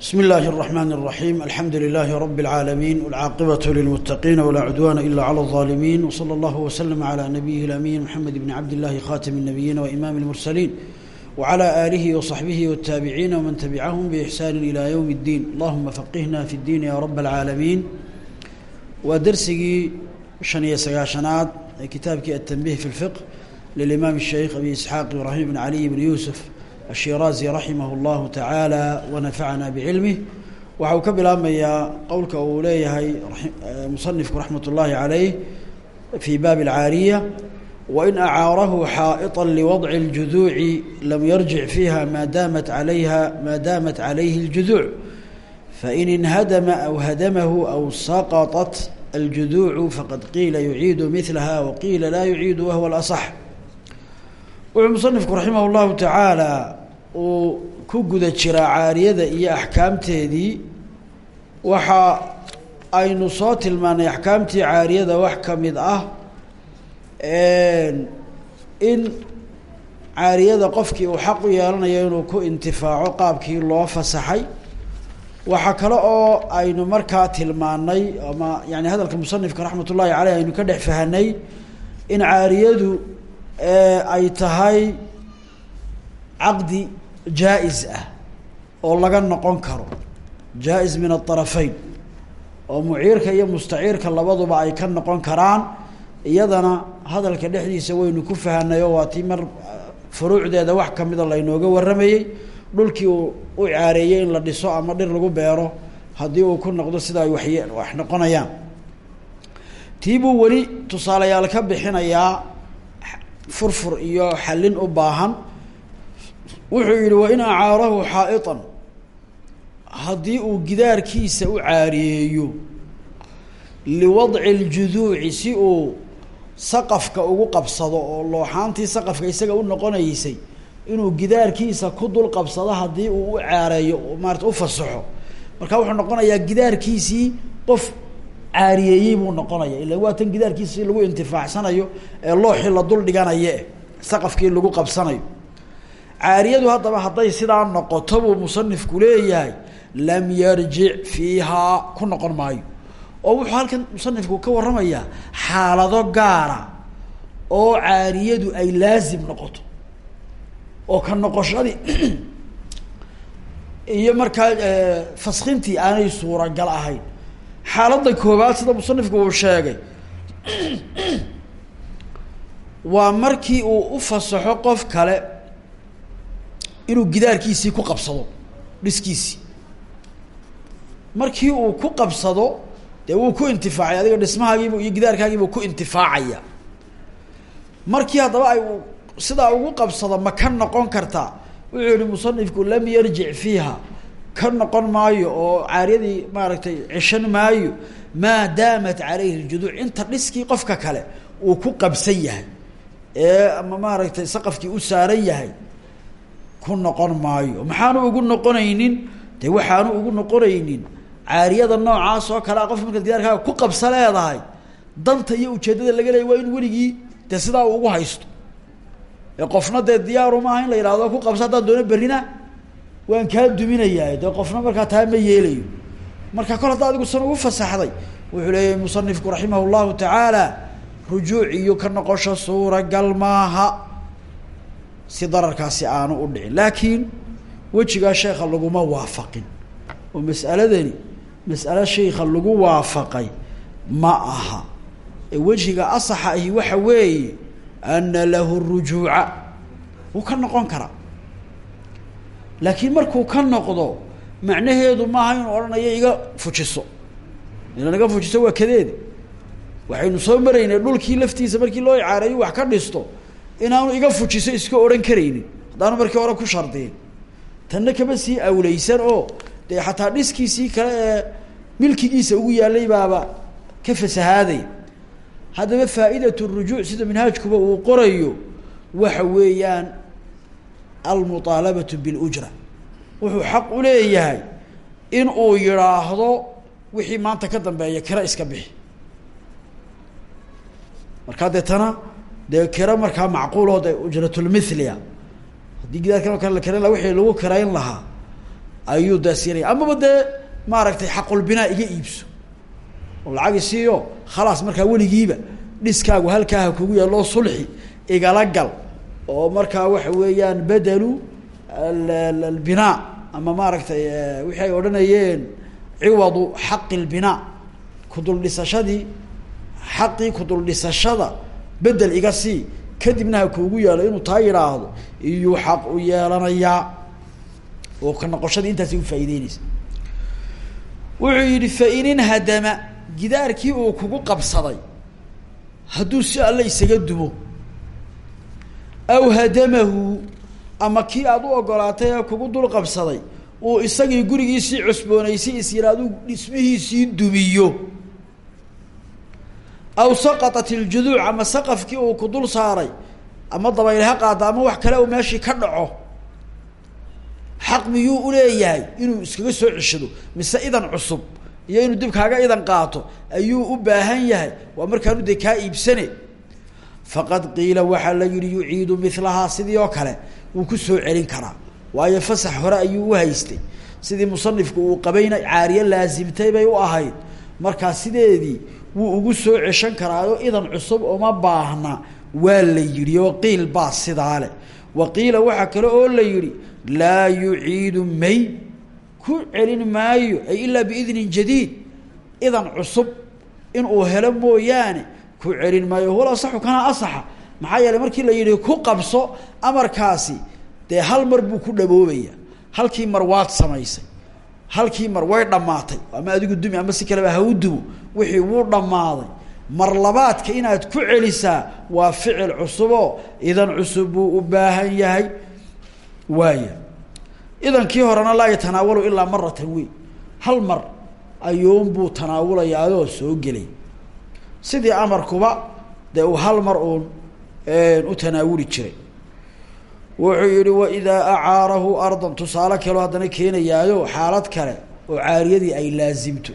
بسم الله الرحمن الرحيم الحمد لله رب العالمين والعاقبة للمتقين ولا عدوان إلا على الظالمين وصلى الله وسلم على نبيه الأمين محمد بن عبد الله خاتم النبيين وإمام المرسلين وعلى آله وصحبه والتابعين ومن تبعهم بإحسان إلى يوم الدين اللهم فقهنا في الدين يا رب العالمين ودرسي شنية سقاشنات كتابك التنبيه في الفقه للإمام الشيخ أبي إسحاق إبراهيم بن علي بن يوسف الshiraazi raximah اllahu tacaala wanafacana bicilmih waxa uu ka bilaabmayaa qowlka uu leeyahay musanifku raxmat ullaahi calayh fii baabi alcaariya wain acaarahu xaa'iطa liwadci اljuduuci lam yarjic fiiha maa daamat alayha maa daamat calayhi اljuduuc fain inhadama aw hadamahu aw saqطat aljuduucu faqad qiila yuciidu milaha waqiila laa yuciidu wahwa alasax wuxuu musanifku raximah اllahu tacaala uu ku guda jiraa caariyada iyo axkaamteedii waxa aynu soo tilmaanay axkaamtii caariyada wax ka mid ah in caariyada qofkii uu xaq u yeelanayo inuu ku intifaaco qaabkii loo fasaxay. Waxaa kale oo aynu markaa tilmaanay ama yani hadalka musanifka raxmat ullaahi caleyh aynu ka dhex fahanay in caariyadu ay tahay caqdi jaa-is ah oo laga noqon karo jaa-is min aطarafayn oo muciirka iyo mustaciirka labaduba ay ka noqon karaan iyadana hadalka dhexdiisa waynu ku fahanay oo waa tii mar furuucdeeda wax kamida laynooga warramayey dhulkii uu u caareeyey in la dhiso ama dhir lagu beero haddii uu ku noqdo sida ay waxye wax noqonayaan. Tii buu weli tusaalayaal ka bixinayaa furfur iyo xallin u baahan wuxuu yihi wain acaarahu xaa'iطan haddii uu gidaarkiisa u caariyeeyo liwadci اljuduuci si uu saqafka ugu qabsado oo looxaantii saqafka isaga u noqonaysay inuu gidaarkiisa ku dul qabsado haddii uu u caareeyo maarata u fasaxo. Marka wuxuu noqonayaa gidaarkiisii qof caariyeeyey buu noqonaya ila waa tan gidaarkiisi lagu intifaacsanayo ee looxii la dul dhiganaye saqafkii lagu qabsanayo caariyadu haddaba hadday sidaa noqoto buu musanifku leeyahay lam yarjic fiihaa ku noqon maayo. Oo wuxuu halkan musanifku ka warramayaa xaalado gaara oo caariyadu ay laazim noqoto. Oo ka noqoshadii iyo markaa faskintii aanay suuragal ahayn. Xaaladda koobaad sida musanifku uu sheegay waa markii uu u fasaxo qof kale inuu gidaarkiisii ku qabsado dhiskiisii. Markii uu ku qabsado dee ku intifaacay adiga dhismahaagiibu iyo gidaarkaagiibuu ku intifaacaya. Markii haddaba ay sidaa ugu qabsado ma ka noqon kartaa wuxuu yihi musanifku lam yarjic fiiha. Ka noqon maayo oo caariyadii maaragtay ceshan maayo maa daamat calayhi ljuduuc inta dhiskii qofka kale uu ku qabsan yahay ee ama maaragtay saqafkii u saaran yahay ku noqon maayo. Maxaanu ugu noqonaynin? De waxaanu ugu noqonaynin? Caariyada noocaas oo kale a qofka markaad gidaarkaaga ku qabsa leedahay danta iyo ujeeddada laga leeyay waa in weligii dee sidaa uu ugu haysto. Ee qofna dee diyaaru maaha in la yidhahdo ku qabsa haddaan doono berrina waan kaa duminayaa. Dee qofna markaa taa ma yeelayo. Marka kol hadda adigu san ugu fasaxday wuxuu leeyahay musanifku raximah llahu tacaala rujuuc iyo ka noqosho suuragal maaha si dararkaasi aanu u dhicin. Laakiin wejigaa sheekha laguma waafaqin. Oo mas'aladani mas'alo sheikha lagu waafaqay ma aha. Ee wejiga asaxa ahi waxa weeye ana lahu rujuuca. Wuu ka noqon karaa laakiin markuu ka noqdo macnaheedu maaha inuu odhanayo iga fujiso. Ilan iga fujiso waa kadeedi waxaynu soo maraynay dhulkii laftiisa markii loo icaareeyo wax ka dhisto inaanu iga fujiso iska odhan karaynin. Haddaanu markii hore ku shardiyin. Tanna kama sii awleysan oo dee xataa dhiskiisii kale ee milkigiisa ugu yaalay baaba ka fasahaadaya haddaba faa'idat rujuuc sida minhaajkuba uu qorayo waxa weeyaan almuطaalabatu biاlujra wuxuu xaq u leeyahay in uu yidhaahdo wixii maanta ka dambeeya kira iska bixi. Markaa deetana dee kiro markaa macquuloo de ujratulmithlia haddii gidaarkan oo kale la laha wixii lagu kirayn lahaa ayuu dee siinaya amaba dee maaragtay xaqulbinaa iga iibso. Oo lacagi siiyo khalaas markaa weligiiba dhiskaagu halkaaha kugu yaalloo sulxi igala gal. Oo markaa waxa weeyaan bedelu albinaa ama maaragtay wixii ay odhanayeen ciwadu xaqi lbinaa kudul dhisashadii xaqii kudul dhisashada bedel iga sii kadibna ha kuugu yaalo inuu taa yidhaahdo iyuu xaq u yeelanayaa oo ka noqoshadii intaasi ufaa'ideyneysa wuxuu yidhi fain inhadama gidaarkii uu kugu qabsaday hadduu si alle isaga dumo aw hadamahu ama kii aada u ogolaatay kugu dul qabsaday uu isagii gurigiisii cusboonaysay is yidhahduu dhismihiisii dumiyo aw saqatat iljuduuc ama saqafkii uu ku dul saaray ama dabayl ha ama wax kale uu meeshii ka dhaco xaq miyuu uleeyahay inuu iskaga soo ceshado mise idan cusub iyo inuu dib kaaga idan qaato ayuu u baahan yahay waa markaanu dee kaa iibsane faqad qiila waxaa la yihi yuciidu milahaa sidii oo kale ku soo celin karaa waayo fasax hore ayuu u haystay sidii musanifku uu qabayna caariye laasimtay bay u ahayd markaa sideedii wuu ugu soo ceshan karaayo idan cusub uma baahna waa la yidhi oo qiil baa sidaa leh. Wa qiila waxaa kale oo la yidhi laa yuciidu may ku celin maayo ay ilaa biidnin jadiid idan cusub inuu helo mooyaane ku celin maayo huwal asaxu kana asaxa. Maxaa yeeley markii la yidhi ku qabso amarkaasi dee hal mar buu ku dhaboobaya halkii mar waad samaysay halkii mar way dhammaatay. Ama adigu dumi ama si kaleba ha u dumo wixii wuu dhammaaday. Mar labaadka inaad ku celisaa waa ficil cusuboo idan cusub buu u baahan yahay. Waaya idankii horena laa yatanaawalu ilaa maratan wey hal mar ayuunbuu tanaawulayaayoo soo gelay. Sidii amarkuba dee uu hal mar uun u tanaawuli jiray wuxuu yihi waidaa acaarahu ardan. Tusaale kaleo haddana keenayaayo xaalad kale oo caariyadii ay laasimto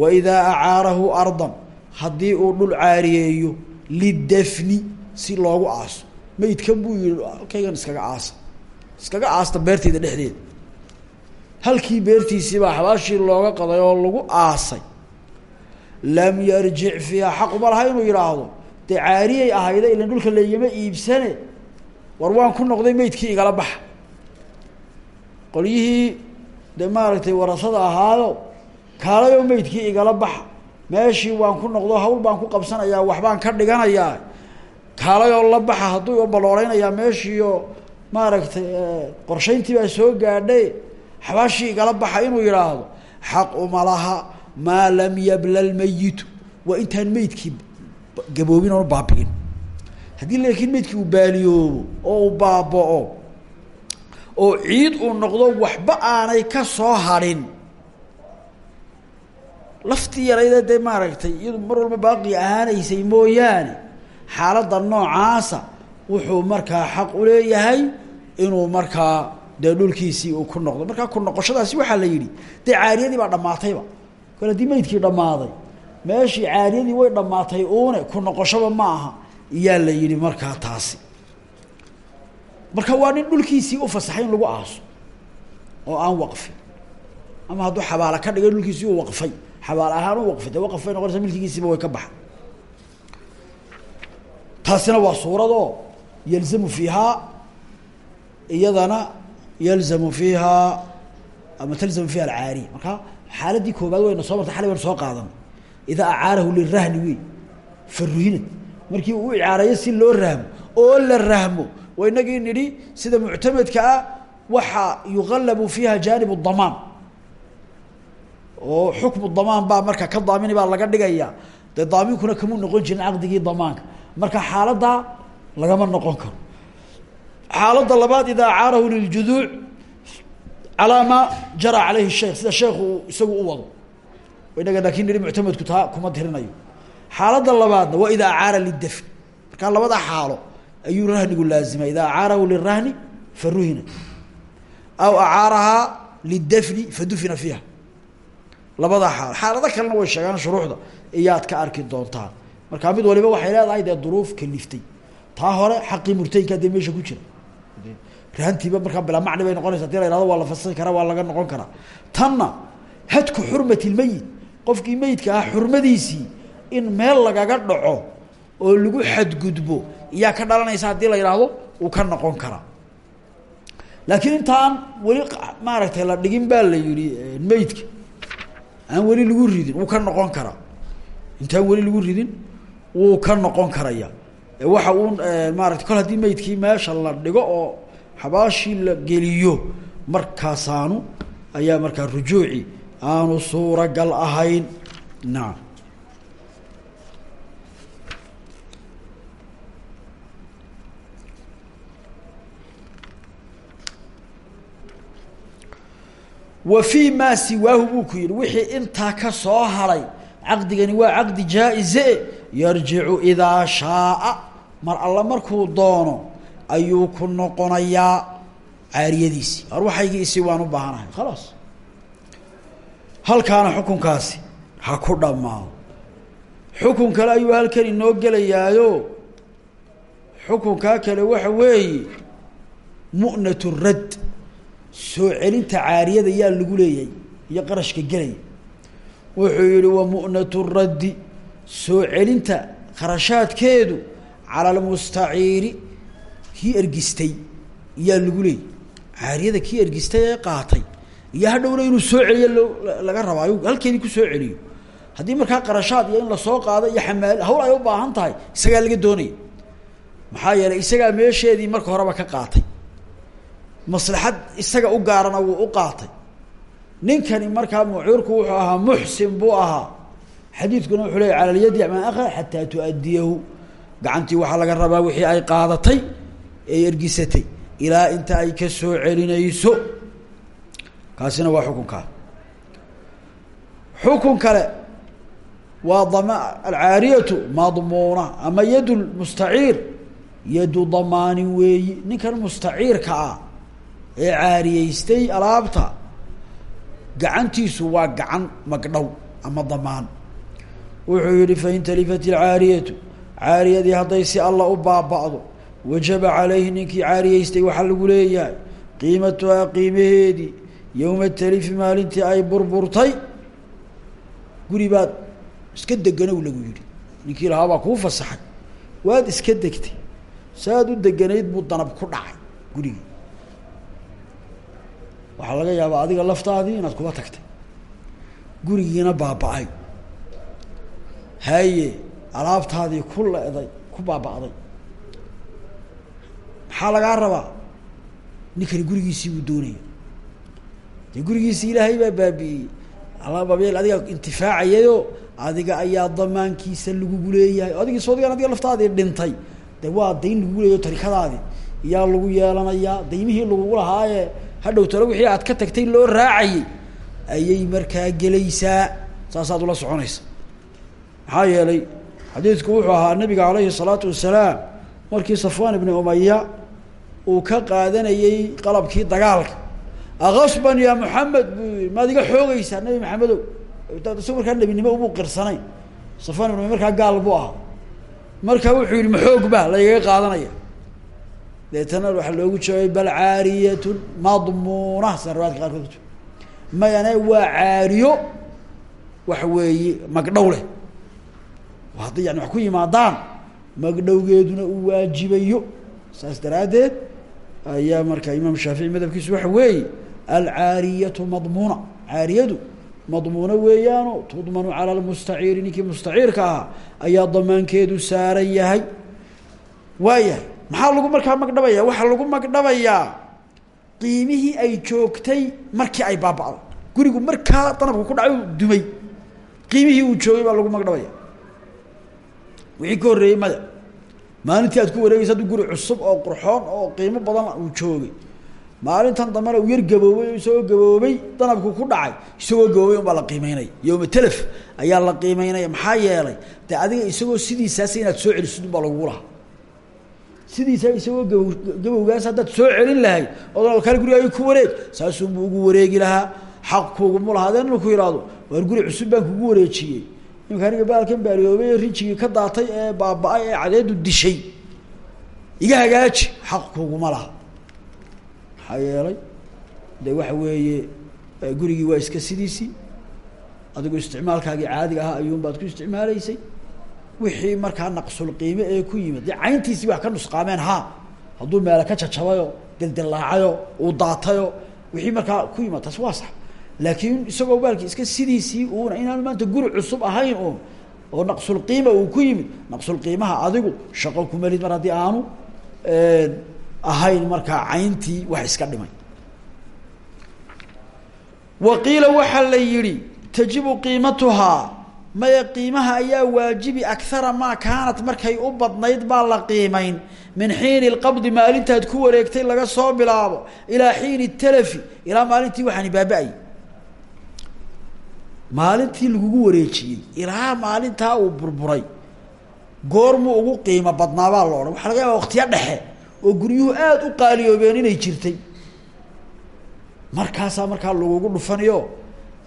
waidaa acaarahu ardan haddii uu dhul caariyeeyo lidafni si loogu aaso. Meydkan buu yihi halkaygan iskaga aasa iskaga aasta beerteyda dhexdeeda. Halkii beertiisiibaa xabaashii looga qaday oo lagu aasay lam yarjic fiiha xaquma laha inuu yidhaahdo. Dee caariyay ahayda ilan dhulka laygama iibsane war waan ku noqday meydkii igala baxa qolyihii de maaragtay warasada ahaayo kaalayoo meydkii igala baxa meeshii waan ku noqdo hawl baan ku qabsanayaa waxbaan ka dhiganayaa. Kaalayoo la baxa hadduu baloolaynayaa meeshiioo maaragtay qorshayntii baa soo gaadhay. Xabaashii igala baxa inuu yidhaahdo xaq uma laha maa lam yabla lmayitu waa intaan meydkii gaboobin oon baabi'in haddii laakiin meydkii uu baaliyoobo oo uu baaba'o oo ciid uu noqdo waxba aanay ka soo hadhin. Laftii yarayda dee maaragtay iyadu mar walba baaqi ahaanaysay mooyaane xaaladda noocaasa wuxuu markaa xaq uleeyahay inuu markaa dee dhulkiisii uu ku noqdo. Markaa ku noqoshadaasi waxaa la yidhi dee caariyadii baa dhammaatayba. Kol haddii meydkii dhammaaday meeshii caariyadii way dhammaatay uune ku noqoshaba ma aha iyaa la yihi markaa taasi. Marka waa nin dhulkiisii u fasaxay in lagu aaso oo aan waqfin. Ama hadduu xabaala ka dhigay dhulkiisii u waqfay. Xabaal ahaan u waqfay dee waqf bay noqonaysa milkigiisiiba way ka baxay taasina waa suuradoo yalzamu fiihaa iyadana yalzamu fiihaa ama talzamu fiiha alcaariya. Marka xaaladii koobaad wayna soo martay xalay wayna soo qaadan idaa acaarahu lirahni wey faruhinad markii uu icaareeyo si loo rahmo oo la rahmo waa inagii nidhi sida muctamedka ah waxa yuqallabu fiiha jaanib damaan oo xukmu damaan baa marka ka daamini baa laga dhigaya. Dee daaminkuna kamuu noqon jirin caqdigii damaanka. Marka xaaladdaa lagama noqon karo. Xaaladda labaad idaa acaarahu liljuduuc calaa maa jara caleyhi sheekh sida sheekhu isagu u wado. Inaga laakin nidhi muctamedku taa kuma tirinayo xaaladda labaadna waa idaa acaara lidafn markaa labada xaalo ayuu rahnigu laazima idaa acaarahu lirahni faruhina aw acaarahaa lidafni fadufina fiiha. Labada xaalo xaalado kalena way sheegaan shuruuxda iyaad ka arki doontaan. Markaa mid waliba waxay leedahay dee duruuf kaliftay taa hore xaqii murtaynkaa dee meesha ku jira. Rahantiiba markaa bilaa macni bay noqonaysa haddii la yhahdo waa la fasixi karaa waa laga noqon karaa. Tanna hadku xurmati lmeyit qofkii meyidka ah xurmadiisii in meel lagaga dhaco oo lagu xadgudbo iyaa ka dhalanaysa haddii la yidhaahdo uu ka noqon karaa laakiin intaan weli maaragtay la dhigin baa la yihi meydka aan weli lagu ridin wuu ka noqon karaa intaan weli lagu ridin wuu ka noqon karaya. Waxa uu maarata kol haddii meydkii meesha la dhigo oo xabaashii la geliyo markaasaanu ayaa markaa rujuuci aanu suuragal ahayn. Nacam wa fii maa siwaahu buu ku yidhi wixii intaa ka soo haray caqdigani waa caqdi jaa-ize yarjicu idaa shaaa. Mar alla markuu doono ayuu ku noqonayaa caariyadiisii hor waxaygiisii waan u baahanahay khalaas. Halkaana xukunkaasi ha ku dhammaado xukun kale ayuu halkan inoo gelayaayo. Xukunkaa kale waxa weeye mu'nat radd soo celinta caariyada yaa lagu leeyahay iyo qarashka gelaya wuxuu yihi wa mu'nat raddi soo celinta kharashaadkeedu cala almustaciiri kii ergistay yaa lagu leeyay caariyada kii ergistay ee qaatay. Iyo hadhowna inuu soo celiyo laga rabaa ayuu halkeedii ku soo celiyo. Haddii markaa qarashaad iyo in la soo qaado iyo xamaal hawl ay u baahan tahay isagaa laga doonaya. Maxaa yeelay isagaa meesheedii marka horeba ka qaatay maslaxad isaga u gaarana wuu u qaatay. Ninkani markaa mucuurku wuxuu ahaa muxsin buu ahaa. Xadiidkuna wuxuu leeyay cala lyadi man akha xataa tuadiyahu gacantii waxaa laga rabaa wixii ay qaadatay ee ergisatay ilaa inta ay ka soo celinayso. Kaasina waa xukunkaa xukun kale waa dam alcaariyatu madmuuna ama yad lmustaciir yadu damaanin weeyi. Ninkan mustaciirka ah ee caariyeystay alaabta gacantiisu waa gacan magdhow ama damaan. Wuxuu yihi fain talifat ilcaariyatu caariyadii hadday si alla u baaba'do wajaba calayhi ninkii caariyeystay waxaa lagu leeyahay qiimatuhaa qiimaheedii yowma talifi maalintii ay burburtay. Guri baad iska deganow lagu yihi ninkii lahaa baa kuu fasaxay. Waad iska degtay. Saad u deganayd buu danab ku dhacay gurigii waxaa laga yaabaa adiga laftaadii inaad kuba tagtay. Gurigiina baaba-ay haye alaabtaadii ku leeday ku baaba-day maxaa lagaa rabaa? Ninkani gurigiisii buu doonaya. Dee gurigiisii ilaahay baa baabi'iyey. Alababeel adiga intifaacayayo adiga ayaa damaankiisa lagugu leeyahay adigii soodigan adiga laftaadii dhintay. De waa dayn lagugu leeyayo tarikadaadii iyaa lagu yeelanayaa daymihii lagugu lahaaye hadhow talo wixii aad ka tagtay loo raacayay ayay markaa gelaysaa saasaad ula soconaysa. Maxaa yeelay xadiidku wuxuu ahaa nabiga calayhi salaatu wasalaam markii safwaan ibni umaya uu ka qaadanayey qalabkii dagaalka. Akasban ya maxamed buu yii maad iga xoogaysaa nabi maxamedow. Isagoo markaa nebinimo umuu qirsanayn. Safwaan ibn umaya markaa gaal buu ahaa. Marka wuxuu yihi maxoog ba laigaga qaadanaya deetana waxaa loogu jawaabay bal caariyatun madmuuna. Sida riwaadka qaarkood ku waa caariyo waxa weeye magdhow leh. Hadday yani wax ku yimaadaan magdhowgeeduna uu waajibayo. Saas daraaddeed ayaa markaa imaam shaafici madhabkiisu waxa weeye alcaariyatu madmuuna. Caariyadu madmuuna weeyaano tudmanu cala lmustaciiri ninkii mustaciirka ahaa ayaa damaankeedu saaran yahay. Waayahay maxaa lagu markaa magdhabaya waxaa lagu magdhabayaa qiimihii ay joogtay markii ay baaba'do. Gurigu markaa danabku ku dhacay dumay. Qiimihii uu joogay baa lagu magdhabaya wixii ka horreeyey maya maalintii aad ku wareegaysa hadduu guri cusub oo qurxoon oo qiimo badan uu joogay. Maalintan dambena uu yar gaboobay oo isagoo gaboobay danabku ku dhacay. Isagoo gaboobay un baa la qiimeynaya yowma telef ayaa la qiimeynaya maxaa yeelay? Dee adiga isagoo sidiisaas inaad soo celisid un baa lagugu lahaa sidiisa isagoo gabo gabowgaas haddaad soo celin lahayd oo kale gurigaagi ku wareeg. Saasunbuu ugu wareegi lahaa. Xaq kuugumu lahaa adeen inu ku yidhaahdo waar guri cusub baan kugu wareejiyey. Imika aniga baalkan baaliyoobay rijigii ka daatay ee baaba-ay ee cadeedu dishay. Iga hagaaji xaq kuuguma laha. Maxaa yeelay de waxa weeye gurigii waa iska sidiisii. Adigu isticmaalkaagii caadiga ahaa ayuun baad ku isticmaalaysay wixii markaa naqsulqiime ee ku yimid. Cayntiisii wax ka nusqaameen ha. Hadduu meele ka jajabayo dildillaacayo uu daatayo wixii markaa ku yimid taas waa sax. Laakiin isagoo baalkii iska sidiisii uuna inaanu maanta guri cusub ahayn uun oo naqsulqiima uu ku yimid naqsulqiimaha adigu shaqo kumelid mar haddii aanu ahayn markaa cayntii wax iska dhimay. Wa qiila waxaa la yidhi maya qiimaha ayaa waajibi akara maa kaanat markay u badnayd baa la qiimayn. Min xiini lqabdi maalintaad ku wareegtay laga soo bilaabo ilaa xiini talafi ilaa maalintii waxaani baaba-ay. Maalintii lagugu wareejiyey ilaa maalintaa uu burburay. Goormuu ugu qiimo badnaabaa la odhan. Waxaa laga yaaba waktiyo dhexe oo guryuhu aada u qaaliyoobeen inay jirtay. Markaasaa markaa lagugu dhufanayo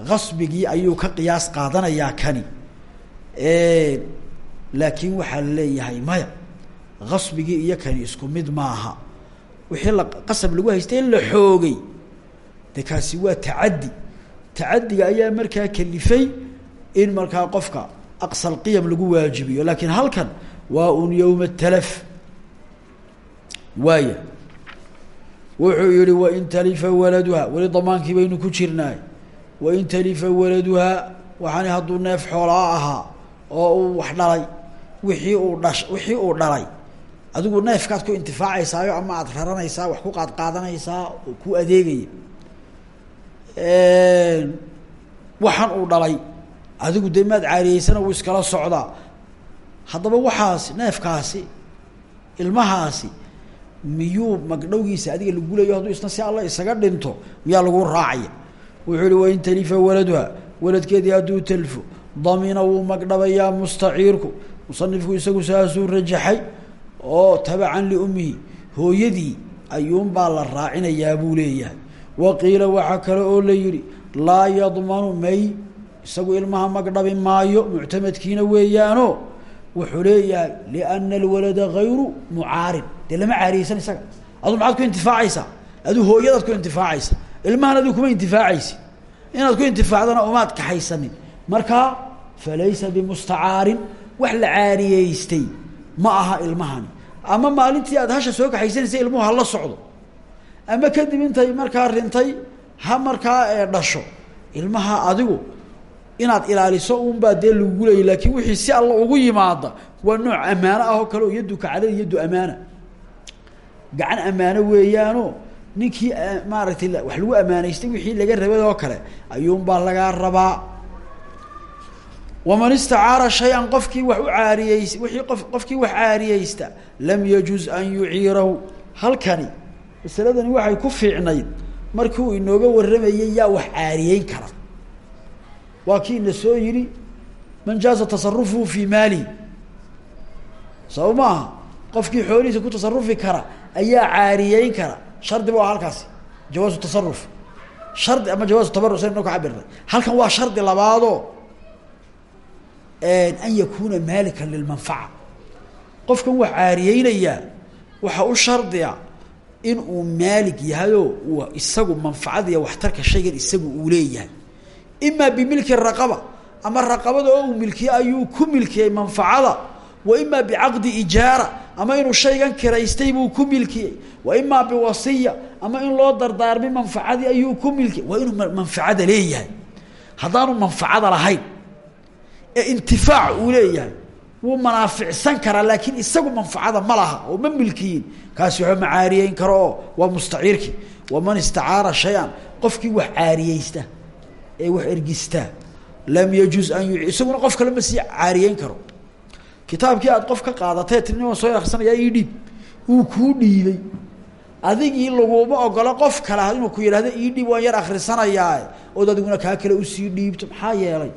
qasbigii ayuu ka qiyaas qaadanayaa kani. Laakiin waxaa la leeyahay maya qasbigii iyo kani isku mid maaha. Wixii la qasab lagu haystay la xoogay. De kaasi waa tacaddi. Tacaddiga ayaa markaa kalifay in markaa qofka aqsal qiyam lagu waajibiyo. Laakiin halkan waa un yowma talaf. Waaya wuxuu yihi wain talifa waladuha. Weli damaankii baynu ku jirnaay wain talifa waladuhaa waxaani hadduu neef xoolaa ahaa oo uu wax dhalay wixii uu dhash wixii uu dhalay adigu neefkaad ku intifaacaysaayo ama aada raranaysaa wax ku qaad qaadanaysaa oo ku adeegaya waxaan uu dhalay adigu dee maad caariyeysana wuu iskala socdaa haddaba waxaasi neefkaasi ilmahaasi miyuu magdhowgiisa adiga lagu leeyo hadduu isna si alla isaga dhinto miyaa lagu raacaya wuxuu ihi wain talifa waladuha. Waladkeedii hadduu talfo damina wuu magdhabayaa mustaciirku musanifku isagu saasuu rajaxay oo tabacan liummihi hooyadii ayuunbaa la raacinayaa buu leeyahay. Wa qiila waxaa kale oo la yihi laa yadmanu may isagu ilmaha magdhabi maayo muctamadkiina weeyaano wuxuu leeyahay liana alwalada gayru mucaarid. Dee lama caariyeysan isaga. Adu maxaad ku intifaacaysaa? Aduu ilmahan adigu kuma intifaacaysi. Inaad ku intifaacdana umaad kaxaysanin. Markaa falaysa bimustacaarin wax la caariyeystay ma aha ilmahani. Ama maalintii aad hasha soo kaxaysanaysa ilmuhu hala socdo. Ama kadib intay markaa rintay ha markaa dhasho. Ilmaha adigu inaad ilaaliso unbaa dee lagugu leeyay laakiin wixii si alla ugu yimaada waa nooc ammaano ah oo kale oo yaddu kacdad yaddu amaana gacan ammaano weeyaano ninkii maaragtay wax lagu ammaanaystay wixii laga rabay oo kale ayuunbaa lagaa rabaa. Waman istacaara shay-an qofkii wax u caariyeys wixii qof qofkii wax caariyeysta lam yajuz an yuciirahu. Halkani masaladani waxay ku fiicnayd markii uu inooga warramayay yaa wax caariyeyn kara. Waa kii ina soo yihi man jaaza tasarufuhu fii maalihi saba maaha qofkii xoolihiisa ku tasarufi kara ayaa caariyeyn kara shardi ba halkaasi jawaazu tasaruf shardi ama jawaazu tabarruc saynu ka cabirnay halkan waa shardi labaadoo an yakuuna maalikan lilmanfaca qofkan wax caariyeynayaa waxaa u shardiya in uu maalig yahayoo uu isagu manfacada iyo waxtarka shaygan isagu uu leeyahay. Ima bimilki raqaba ama raqabada oo uu ayuu ku milkiyey manfacada wa ima bicaqdi ijaara ama inuu shaygan kiraystay buu ku milkiyey wa ima biwasiya ama in loo dardaarmay manfacadii ayuu ku milkiyey waa inuu manfacada leeyahay. Haddaanu manfacada lahayn ee intifaac uu leeyahay wuu manaaficsan karaa laakiin isagu manfacada ma laha oo ma milkiyin. Kaasi waxba ma karo oo waa mustaciirki. Waman istacaara shay-an qofkii wax caariyeysta ee wax ergistaa lam yajuz an yu isaguna qof kale ma sii caariyeyn karo kitaabkii aad qof ka qaadatee tini waan soo aksanayaa ii dhiib wuu kuu dhiibay. Adigii laguma ogolo qof kale inuu ku yidhahdo ii dhiib waan yar akrisanayaa ood adiguna kaa kale u sii dhiibto. Maxaa yeelay?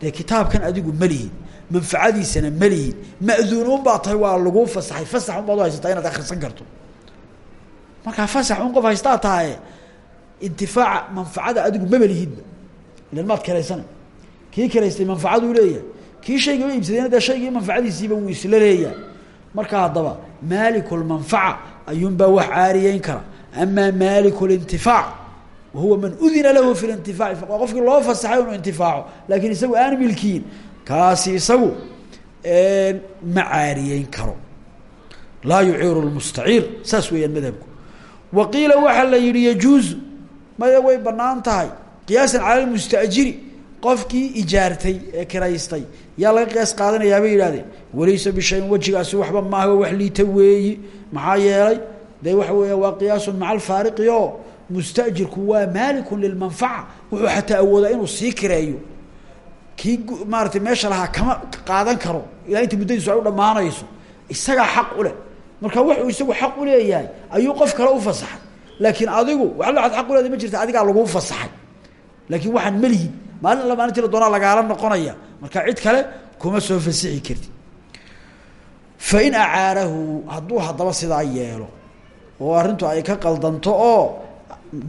Dee kitaabkan adigu ma lihid manfacadiisana ma lihid ma'duun un baa tahay waa laguu fasaxay. Fasax un baad u haysataa inaad akrisan karto. Markaa fasax un qof haystaa tahaye intifaaca manfacada adigu maba lihidba ilan maad karaysana kii karaystay manfacaduu leeyahay kii shaygaba iibsadayna dee shaygii manfacadiisiiba wuu isla leeyahay. Marka haddaba maalikulmanfaca ayuunbaa wax caariyeyn kara. Amaa maaliku lintifaac wahuwa man udina lahu fi lintifaaci waa qofkii loo fasaxay inuu intifaaco. Laakiin isagu aan milkiin kaasi isagu ma caariyeyn karo. Laa yuciiru lmustaciir saas weeyaan madhabku. Wa qiila waxaa la yihi yajuuzu maya way bannaan tahay. Qiyaasan cala lmustajiri qofkii ijaartay ee kiraystay. Yaa laga qiyaas qaadanayaa bay yidhahdeen walaysa bishayin wejigaasi waxba maaha wax liita weeyi. Maxaa yeelay dee waxa weeya waa qiyaasun maca alfaariqi mustajirku waa maalikun lilmanfaca wuxuu xataa awoodaa inuu sii kireeyo. Kii maaratay meesha lahaa kama qaadan karo ilaa inta muddadiisu ay u dhamaanayso isagaa xaq u leh. Marka wuxuu isagu xaq u leeyahay ayuu qof kale u fasaxay. Laakiin adigu wa waaad aq uleeday ma jirta adigaa laguu fasaxay. Laakiin waxaan melihi maalin alla maalintii la doonaa lagaala noqonaya. Marka cid kale kuma soo fasixi karti. Fain acaarahu hadduu haddaba sidaa yeelo oo arrintu ay ka qaldanto oo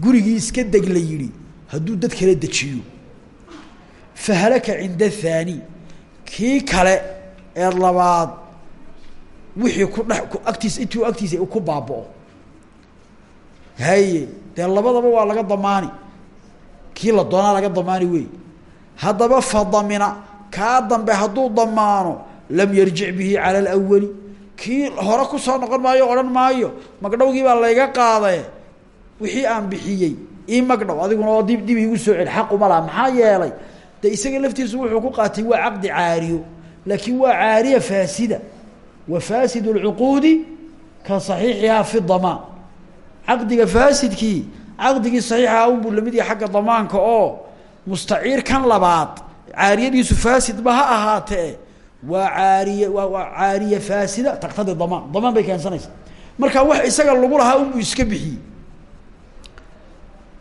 gurigii iska deg la yidhi hadduu dad kala dejiyo. Fahalaka cinda thaani kii kale ee labaad wixii ku dhe agtiis intii agtiisa ku baaba'o. Haye dee labadaba waa laga damaani. Kii la doonaa laga damaani wey haddaba fadamina kaa dambe hadduu damaano lam yarjic bihi cala alawali kii hore ku soo noqon maayo odhan maayo magdhowgii baa layga qaadae wixii aan bixiyey ii magdhow adiguna oo dib dib iigu soo celi xaquma laha maxaa yeelay de isaga laftiisu wuxuu ku qaatay waa caqdi caariyo laakiin waa caariya faasida wa fasid اlcuquudi ka saxiixihaa fi damaan caqdiga faasidkii caqdigii saxiixaha unbuu la mid yahay xagga mustaciir kan labaad caariyadiisu faasidba ha ahaatee waa caariye waa caariye faasida taqtadi damaan damaan marka wax isaga lagu lahaa unbuu iska bixiyey.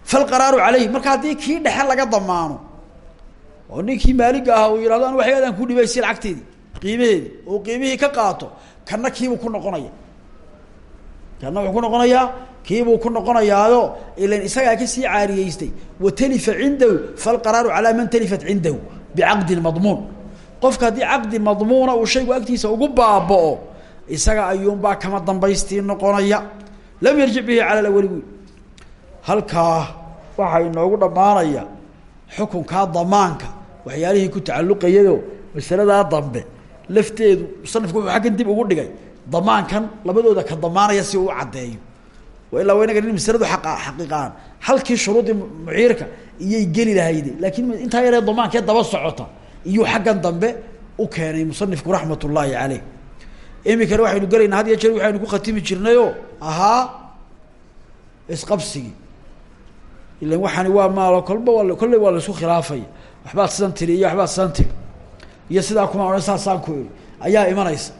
Falqaraaru caleyh marka haddii kii dhexe laga damaano oo ninkii maaliga ahaa uu yihahdo an waxyaadaan ku dhibaysi lacagteedii qiimaheedi oo qiimihii ka qaato kana kiibuu ku noqonaya. Kana wuxuu ku noqonayaa kiibuu ku noqonayaayo ilan isagaa ka sii caariyeystay. Watalifa cindahu falqaraaru calaa man talifat cindahu bicaqdin madmuun. Qofka haddii caqdi madmuuna uu shaygu agtiisa ugu baaba'o isaga ayuunbaa kama dambaystii noqonaya. Lam yarjic bihi cala lawali wy halkaa waxaa inoogu dhammaanaya xukunkaa damaanka waxyaalihii ku tacalluqayado masaladaa dambe lafteedu musanifku wuxuu aggan dib ugu dhigay. Damaankan labadooda ka damaanaya si uu caddeeyo ilaa wa inaga in masladu xaqiiqaan halkii shuruudii muciirka iyay geli lahayde laakiin intaa yaree damaankee daba socota. Iyuu xaggan dambe u keenay musanifku raxmat ullaahi caleyh iminkana waxaynu gelaynaa had iyo jeer waxaynu ku khatimi jirnayoo ahaa isqabsigii ilan waxaani waa maalo kolba waa kolley waa la isku khilaafaya waxbaad sidan tiri iyo waxbaad sidan tiri. Iyo sidaa kuma odhan saasaan ku ihi ayaa imanaysa.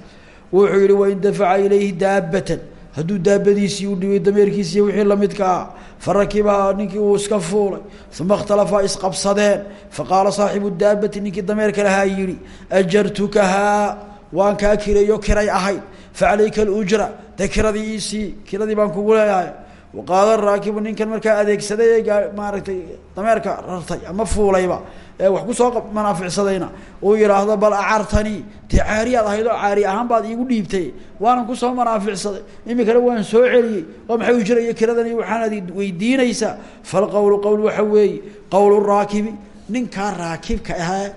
Wuxuu yihi wain dafaca ilayhi daabatan hadduu daabadiisii u dhibay dameerkiisi iyo wixii lamidka ah farakibahaa ninkii uu iska fuulay uma اkhtalafaa isqabsadeen faqaala saaxibu daabati ninkii dameerka lahaa yihi ajartukahaa waan kaa kireeyo kiray ahayd. Facalayka alujra dee kiradii iisii kiradii baan kugu leeyahay. Waqaala raakibu ninkan markaa adeegsaday ee maaragtay dameerka rartay ama fuulayba wax ku soo manaaficsadayna. Uu yihaahdo bal acartanii. Dee caariyaad ahayd oo caari ahaan baad iigu dhiibtay. Waanan ku soo manaaficsaday. Iminkana waan soo celiyey. Oo maxay ujraya kiradan iyo waxaanaad weydiinaysaa. Falqowlu qowl waxa weeye qowl raakibi. Ninkaa raakibka ahee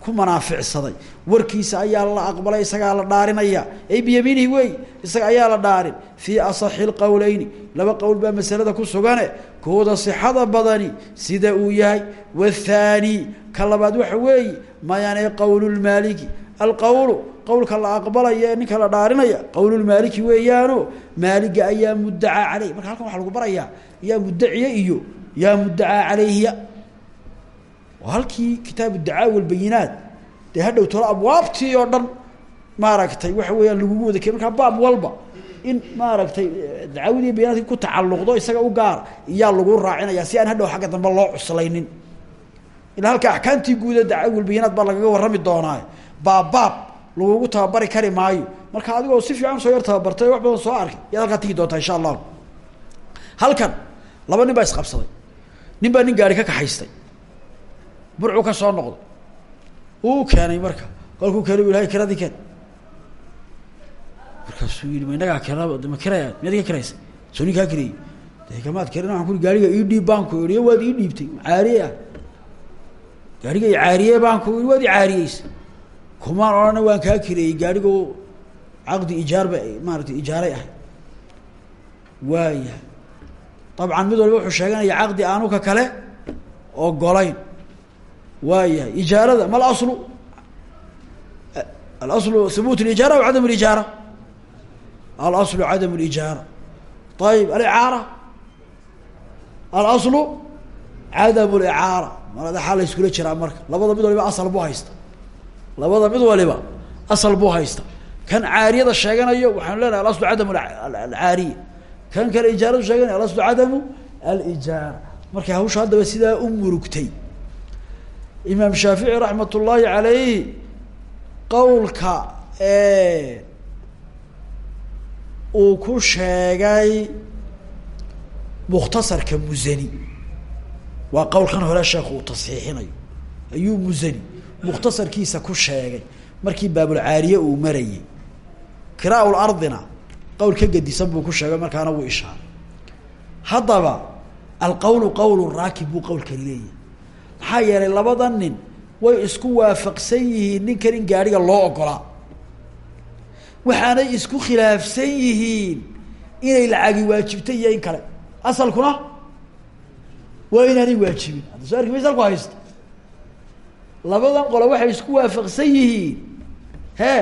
ku manaaficsaday. Warkiisa ayaa la aqbalay isagaa la dhaarinaya. Ay biyamiinihi wey isaga ayaa la dhaarin. Fii asaxi lqowleyni laba qowl baa masalada ku sugane kooda sixada badani sida uu yahay. Wathaani ka labaad waxa weeye mayane qowlulmaaliki alqowlu qowlka la aqbalaya ee ninka la dhaarinaya qowlulmaaliki weeyaano maaliga ayaa muddacaa caleyh marka halkan waxaa lagu barayaa yaa muddaciya iyo yaa muddacaa caleyhiya. Halkii kitaabu dacaa walbayinaat dee hadhow tolo abwaabtii oo dhan maaragtay waxa weeyaan lagugu wada ke markaa baab walba in maaragtay dacawadiiy bayinaadki ku tacalluqdo isaga u gaar iyaa lagu raacinaya si aan hadhow xagga dambe loo cuslaynin ilaa halka axkaamtii guuda dacaa walbayinaat baa lagaga warrami doonaa baab baab lagugu tababari kari maayo. Marka adigoo si fiican soo yar tababartay wax badan soo arkay yaad halkaa tigi doontaa insha allahu. Halkan laba nin baa isqabsaday nin baa nin gaari ka kaxaystay. Burcu ka soo noqdo. Uu keenay marka kolkuu keenay ilahay kiradii keen markaasuu yihi ma inagaa kira ma kiraya miyaad ka kiraysay? Soo nin kaa kireeyey de kamaad karin ah. Waan alaslu cadam lijaara ayib alicaara alaslu cadam licaara maladaxaa la iskula jiraa marka labada mid waliba asal buu haysta labada mid waliba asal buu haysta kan caariyada sheeganayo waxaanu leenahay alaslu cadam alcaariya kan kale ijaaradu sheeganaya alaslu cadamu alijaara markay hawsha haddaba sidaa u murugtay imaam shaafici raxmat ullaahi calayhi qowlka uu ku sheegay mukhtasarka musani waa qowlkan hore sheekhu uu tasxiixinayo. Ayuu musani mukhtasarkiisa ku sheegay markii baabulcaariye uu marayay. Kiraa lardina qowl ka gedisan buu ku sheegay markaana wuu ishaaray. Haddaba alqowlu qowl raakib buu qowlkani leeyahay. Maxaa yeelay labada nin way isku waafaqsan yihiin ninkan in gaadhiga loo ogolaa waxaanay isku khilaafsan yihiin inay lacagi waajibta iyo in kale. Asalkuna waa inaanay waajibin. Hadda soo arki maysa alku haysta labadan qolo waxay isku waafaqsan yihiin. He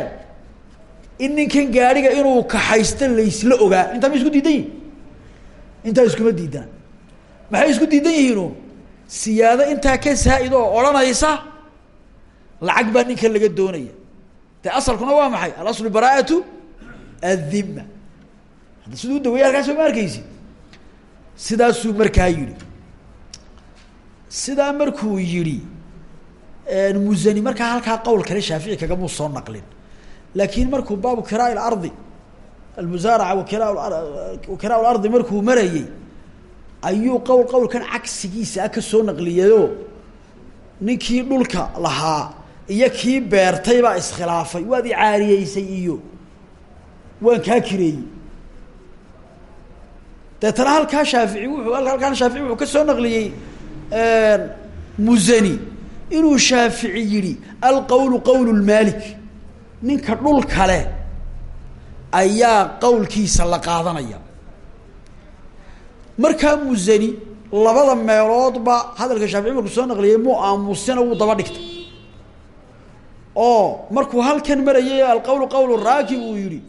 in ninkan gaadhiga inuu kaxaysta laysla ogaa. Intaa ma isku diidan yihiin intaa iskuma diidana maxay isku diidan yihiinu siyaado intaa ka saa-id oo odhanaysa lacag baa ninkan laga doonaya de asalkuna waa maxay? Alaslu bara'atu addima hadda siduu dawaya halkaa soo ma arkeysi sidaasuu markaa yihi sidaa markuu yihi musani markaa halkaa qowl kale shaafici kagamuu soo naqlin. Laakiin markuu baabu kiraa lardi almusaaraca wakira wakira lardi markuu marayey ayuu qowl qowlkan cagsigiisa a ka soo naqliyayo ninkii dhulka lahaa iyo kii beertay baa iskhilaafay. Waad icaariyeysay iyo. Waan kaa kireeyey. Deetana halkaa shaafici wuxuu halkaan shaafici wuxuu ka soo naqliyey musani inuu shaafici yihi alqowlu qowl lmaalik ninka dhul kale ayaa qowlkiisa la qaadanaya. Markaa musani labada meeloodba hadalka shaafici markuu soo naqliyay mu aamusina wuu daba dhigtay oo markuu halkan marayay alqowlu qowl raakib uu yihi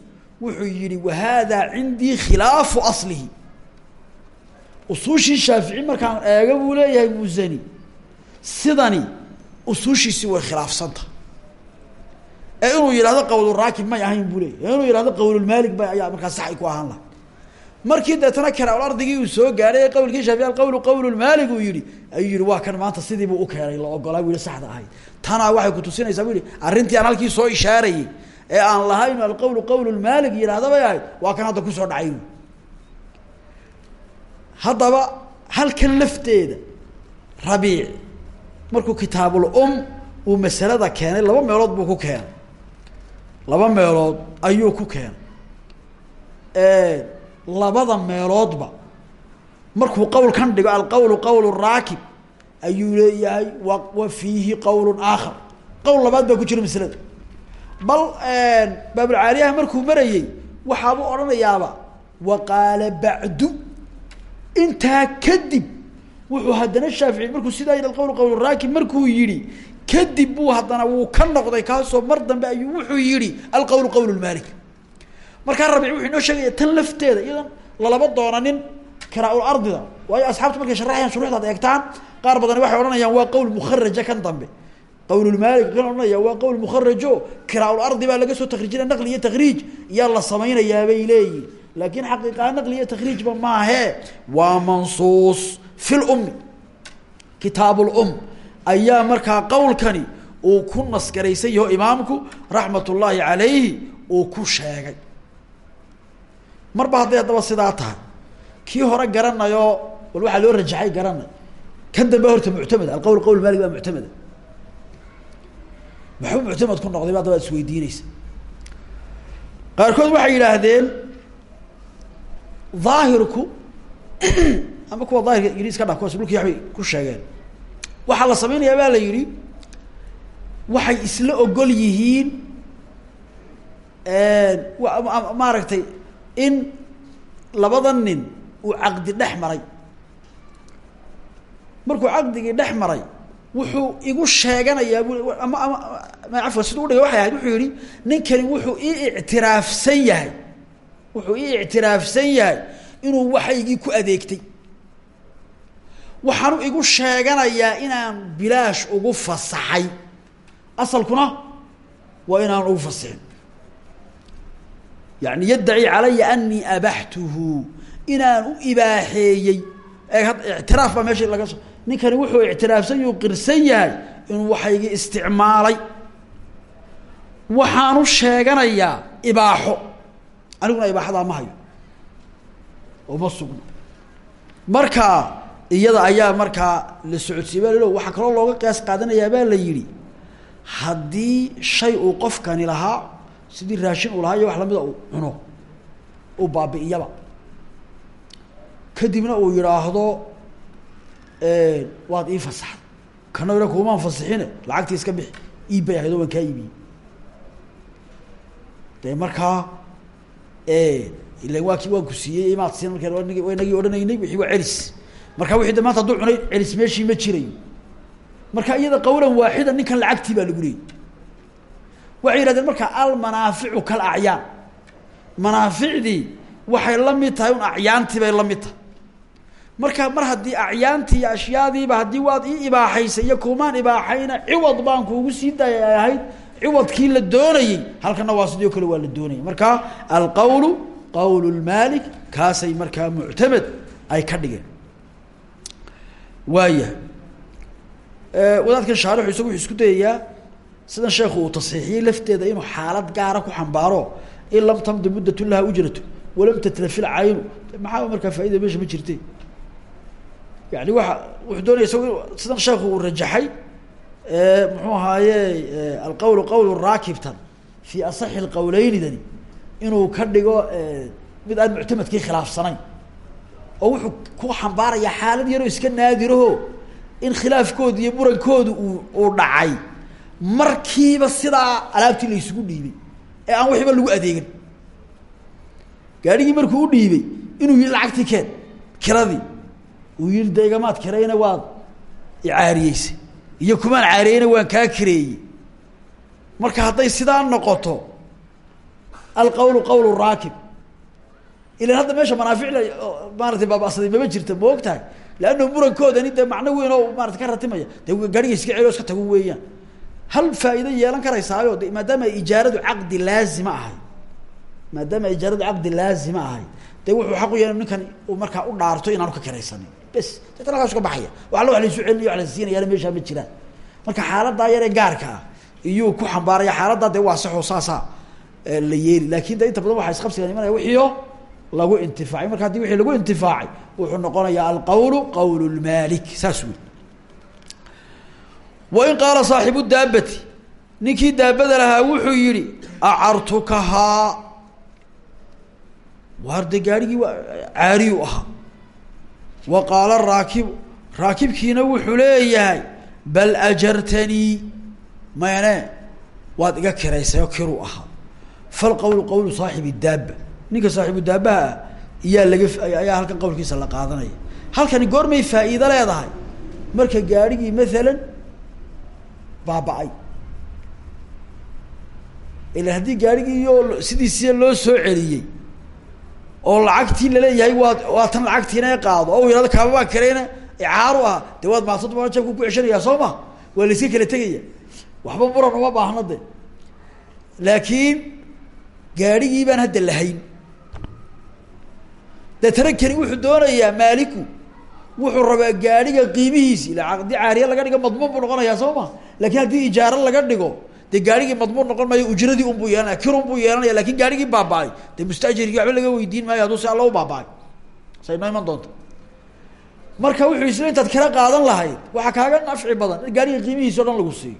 wuxuu yihi wahada cindii khilaafu aslihi. Usuushii shaafici markaan eega buu leeyahay musani sidani usuushiisi way khilaafsanta. Ee inuu yidhahdo qowluraakib may ahayn buu leeyay inuu yidhahdo qowlulmaalik ba ayaa markaa sax ay ku ahaan laha markii deetana karaal ardigii uu soo gaaray ee qowlkii shaafici alqowlu qowlulmaalik uu yihi ayuu yihi waa kan maanta sidiibuu u keenay la ogolaa bu yihi saxda ahayd. Tanaa waxay kutusinaysaa bu yihi arrintii aan halkii soo ishaarayey ee aan lahayn alqowlu qowlulmaalik yidhaahda bay ahayd waa kan hadda ku soo dhacay. Haddaba halkan lafteeda rabiic markuu kitaabul um uu masalada keenay laba meelood buu ku keenay. Laba meelood ayuu ku keenay labada meeloodba. Markuu qowlkan dhigo alqowlu qowl raakib ayuu leeyahay wa wa fiihi qowl aakhar. Qowl labaad baa ku jira maslada bal baabulcaaliyaha markuu marayey waxaabuu odhanayaaba wa qaala bacdu. Intaa kadib wuxuu haddana shaafici markuu sidaa yidhi alqowl qowl raakib markuu yihi kadib buu haddana wuu ka noqday kaasoo mar dambe ayuu wuxuu yihi alqowl qowl lmaalik markaa rabic wuxuu inoo sheegaya tan lafteeda iyadoon lalaba doonanin karaa-ul ardida. Waayo asxaabtu markay sharaxayaan shuruuxdaad eegtaan qaar badani waxay odhanayaan waa qowl mukharaja kan dambe. Qowlulmaalik kan odhanaya waa qowl mukharajo kiraa-ul ardi baa laga soo takriijina naqli iyo takriij iyaa la samaynayaa bay leeyihiin laakiin xaqiiqaa naqli iyo takriijba maahee waa mansuus fi lummi kitaabulum ayaa markaa qowlkani uu ku nasgaraysan yaho imaamku raxmat ullaahi calayhi uu ku sheegay marba hadday haddaba sidaa tahay. Kii hore garanayo bal waxaa loo rajaxay garanay kan dambe horta muctamada alqowl qowl maalik baa muctamada maxuu muctamad ku noqday ba haddaba ad isweydiineysa qaarkood waxay yidhaahdeen daahirku ama kuwa daahirka yidhi iska dhaf kuwaas dhulkii waxbay ku sheegeen. Waxaa la samaynayaa baa la yidhi waxay isla ogol yihiin maaragtay in labada nin uu caqdi dhex maray. Markuu caqdigii dhex maray wuxuu igu sheeganayaa bu ama ama afwan siduu udhigay waxay ahayd? Wuxuu yihi ninkani wuxuu ii ictiraafsan yahay. Wuxuu ii ictiraafsan yahay inuu waxaygii ku adeegtay. Waxaanu igu sheeganayaa inaan bilaash ugu fasaxay. Asalkuna waa inaan ugu fasixin yani yaddaci calaya anii abaxtuhu inaan u ibaaxeeyey ictiraaf baa meesha laga so ninkani wuxuu ictiraafsan yuu qirsan yahay inuu waxaygii isticmaalay. Waxaanu sheeganayaa ibaaxo. Aniguna ibaaxadaa ma hayo. Oo ma sugno. Marka iyada ayaa markaa la socodsiiye ba lalo waxaa kaloo looga qiyaas qaadanayaa baa la yidhi. Haddii shay uu qofkani lahaa sidii raashin uu lahaa iyo wax lamida uu cuno uu baabi'iyaba. Kadibna uu yidhaahdo waad ii fasaxday. Kana ila kuumaan fasixine lacagtii iska bixi. Iib bay ahayd oo waan kaa de markaa ila waa ki waan ku siiyey imaad siin marka nag inagii odhanaynay wixii waa celis. Marka wixii de maanta hadduu cunay celis meeshii ma jirayo. Marka iyada qawlan waaxida ninkan lacagtii baa lagu leeyay waxay yihahdeen marka almanaaficu kal acyaan manaaficdii waxay la tahay un acyaantii bay la tahay. Marka mar haddii acyaantii iyo ashyaadiiba haddii waad ii ibaaxaysay iyo kuumaan ibaaxayna ciwad baan kuugu sii daayay ay ahayd ciwadkii la doonayey halkana waa sidoo kale waa la doonayay marka alqawlu qawl lmaalik kaasay markaa muctamed ay ka dhigeen. Waaya wadaadkan shaarixu isagu isku dayayaa sidan sheekhu uu tasxiixiyey lafteeda inuu xaalad gaara ku xambaaro in lam tamdi muddat laha ujratu walam tatlafil caynu. Maxaa markaa faaida meesha ma jirte yani waa wuxuu doonaya isagu sidan sheekhu uu rajaxay muxuu ahaaye alqawlu qawl raakibtan fi asaxi lqawleynidani inuu ka dhigo mid aan muctamadkii khilaafsanayn. Oo wuxuu ku xambaarayaa xaalad yaroo iska naadiraho in khilaafkooda iyo murankooda uu uu dhacay markiiba sidaa alaabtii la isugu dhiibay ee aan waxiba lagu adeegin. Gaadhigii markuu u dhiibay inuu yihi lacagtii keen kiradii. Uu yihi de igamaad kirayna waad icaariyeysay iyo kumaan caariyeyna waan kaa kireeyey. Marka hadday sidaa noqoto alqawlu qawl raakib. Ilan hadda meesha manaafic la maaratay baaba'saday mama jirta ma og tahay leanna murankoodani dee macno weyn oo maarata ka ratimaya. Dee gaadhiga iska celi o iska tago weeyaan hal faa'iido yeelan karaysaayo de maadaama ijaaradu caqdi laazima ahay maadaama ijaaradu caqdi laazima ahay dee wuxuu xaq u yahay ninkan uu markaa u dhaarto inaanu ka kiraysanin bes deetna halkaas ka baxaya. Wax alla wax la isu celinayo wax la siinayaana meeshaa ma jiraan. Marka xaaladaa yaree gaarka ah ku xambaaraya xaaladdaa dee waa saxoo saasaa la yeeli. Laakin de inta badan waxaa isqabsiga imanaya wixiio lagu intifaacay. Marka haddii wixii lagu intifaacay wuxuu noqonayaa alqawlu qawl lmaalik saas wey wain qaala saaxibu daabati ninkii daabada lahaa wuxuu yihi acartukahaa waar de gaarigii waa caariyu ahaa. Wa qaala raakibu raakibkiina wuxuu leeyahay bal ajartanii mayne waad iga kiraysay oo kiruu ahaa falqawlu qawlu saaxibi daaba ninka saaxibu daabaha ah iyaa laga ayaa halkan qawlkiisa la qaadanaya. Halkani goormay faa'iido leedahay. Marka gaarigii maalan baaba-ay. Ilan haddii gaarigii iyo sidiisia loo soo celiyey oo lacagtii la leeyahay waad waa tan lacagtiina e qaado oo u yihahdo kaababaa kareyna icaaru ah dee waad maasad baa jabku ku ceshanayaa soo ma? Waa la iska kala tegaya. Waxba muran uma baahna de laakiin gaarigii baan hadda lahayn. Dee tarankani wuxuu doonayaa maaliku wuxuu rabaa gaadhiga qiimihiisi. Ila caqdi caariye laga dhigo madmuun buu noqonayaa soo ma? Lakin haddii ijaaro laga dhigo dee gaarigii madmuun noqon maayo ujradii un buu yeelanaya kirun buu yeelanaya laakiin gaarigii baaba-ay. Dee mustajirkii waxba laga weydiin maayo hadduu si alla u baaba-ay. Iman doonta marka wuxuu isla kala qaadan lahayd waxaa kaaga nafci badan in gaariga qiimihiisi dhan lagu siiyo.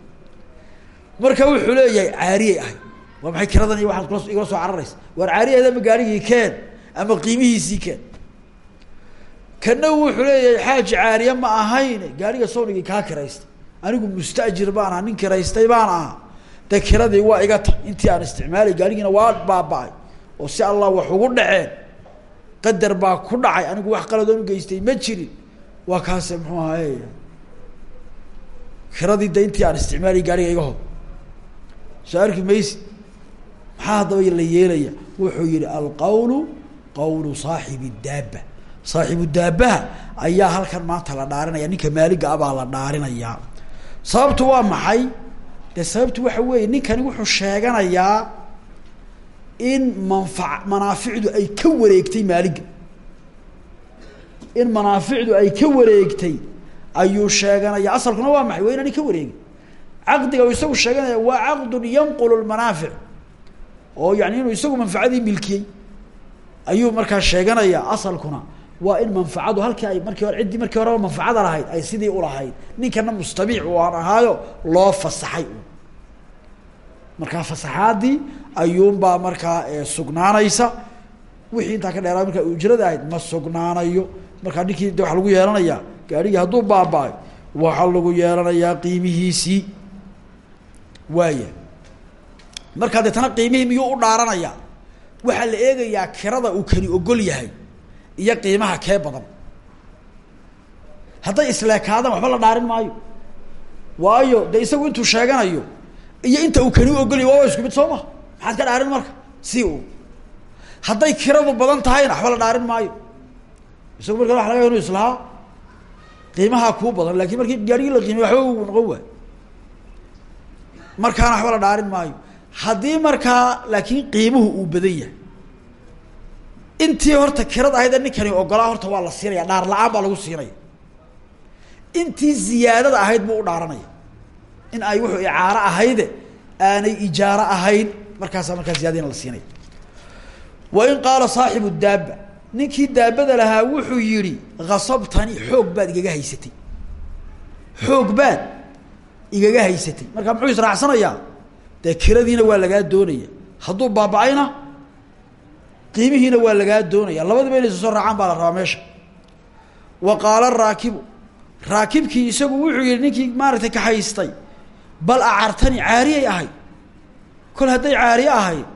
Marka wuxuu leeyahay caariyay ahay waa kiradan iyo waxaad kula soo cararaysa. Waar caariyaheed ama gaarigii keen ama qiimihiisii keen kana wuxuu leeyahay xaaji caariye ma ahayn. Gaariga sawnigii kaa kiraystay. Anigu mustajir baan ahaa nin kiraystay baan ahaa. De kiradii waa iga ta intii aan isticmaalay gaarigiina waa baaba-ay. Oo si allah wax ugu dhaceen qadar baa ku dhacay. Anigu wax qaladoon ugeystay ma jirin. Waa kaase muxuu ahaye kiradii de intii aan isticmaalay gaariga iga hor. Soo arki maxaa haddaba la yeelaya? Wuxuu yihi alqawlu qawlu saaxibi daaba saaxibu daabaha ayaa halkan maanta la dhaarinaya. Ninka maaliga abaa la dhaarinayaa sababtu waa maxay? Dee sababtu waxa weeye ninkani wuxuu sheeganayaa in manfa manaaficdu ay ka wareegtay maaliga. In manaaficdu ay ka wareegtay ayuu sheeganaya asalkuna waa maxay? Waa inaani ka wareegin. Caqdiga uu isagu sheeganaya waa caqdun yanqulu lmanaafic oo yani inuu isagu manfacadii milkiyey. Ayuu markaa sheeganaya asalkuna waa in manfacadu halkii ay markii hore ciddii markii horeba manfacada lahayd ay sidii ulahayd ninkana mustabiic u aan ahaayo loo fasaxay markaa fasaxaadii ayuunbaa markaa sugnaanaysa. Wixii intaa ka dheeraa markaa ujrada ahayd ma sugnaanayo. Markaa ninkii de waxa lagu yeelanayaa gaarigii hadduu baaba-ay waxaa lagu yeelanayaa qiimihiisii. Waaya markaa deetana qiimihii miyuu u dhaaranaya waxaa la eegayaa kirada uu kani ogol yahay iyo qiimaha kee badan? Hadday isleekaadaan waxba la dhaarin maayo. Waayo dee isagu intuu sheeganayo iyo inta uu kani u ogolyahy waa isku mid soo ma? Maxaad ka dhaarin marka? Si u. Hadday kiradu badan tahayna waxba la dhaarin maayo. Isagu marka waa laga inu islahaa qiimahaa kuu badan laakiin markii gaarigii la qiimay waxba u noqon waayo markaana waxba la dhaarin maayo. Haddii markaa laakiin qiimuhu uu badan yahay intii horta kirada ahayd ninkani ogolaa horta waa la siinaya dhaar la'aan baa lagu siinaya. Intii ziyaadada ahayd buu u dhaaranaya. In ay wuxuu icaaro ahayde aanay ijaaro ahayn markaasaa markaa ziyadina la siinaya. Wa in qaala saaxibu daaba ninkii daabada lahaa wuxuu yihi kasabtani xoog baad igaga haysatay. Xoog baad igaga haysatay. Markaa muxuu israacsanayaa? Dee kiradiina waa lagaa doonaya. Hadduu baaba-ayna qiimihiina waa lagaa doonaya. Labadiba inay soo raacaan baa la rabaa meesha. Wa qaala raakibu isagu wuxuu yihi ninkii maaragtay kaxaystay bal acartani caariyay ahayd. Kol hadday caariye ahayd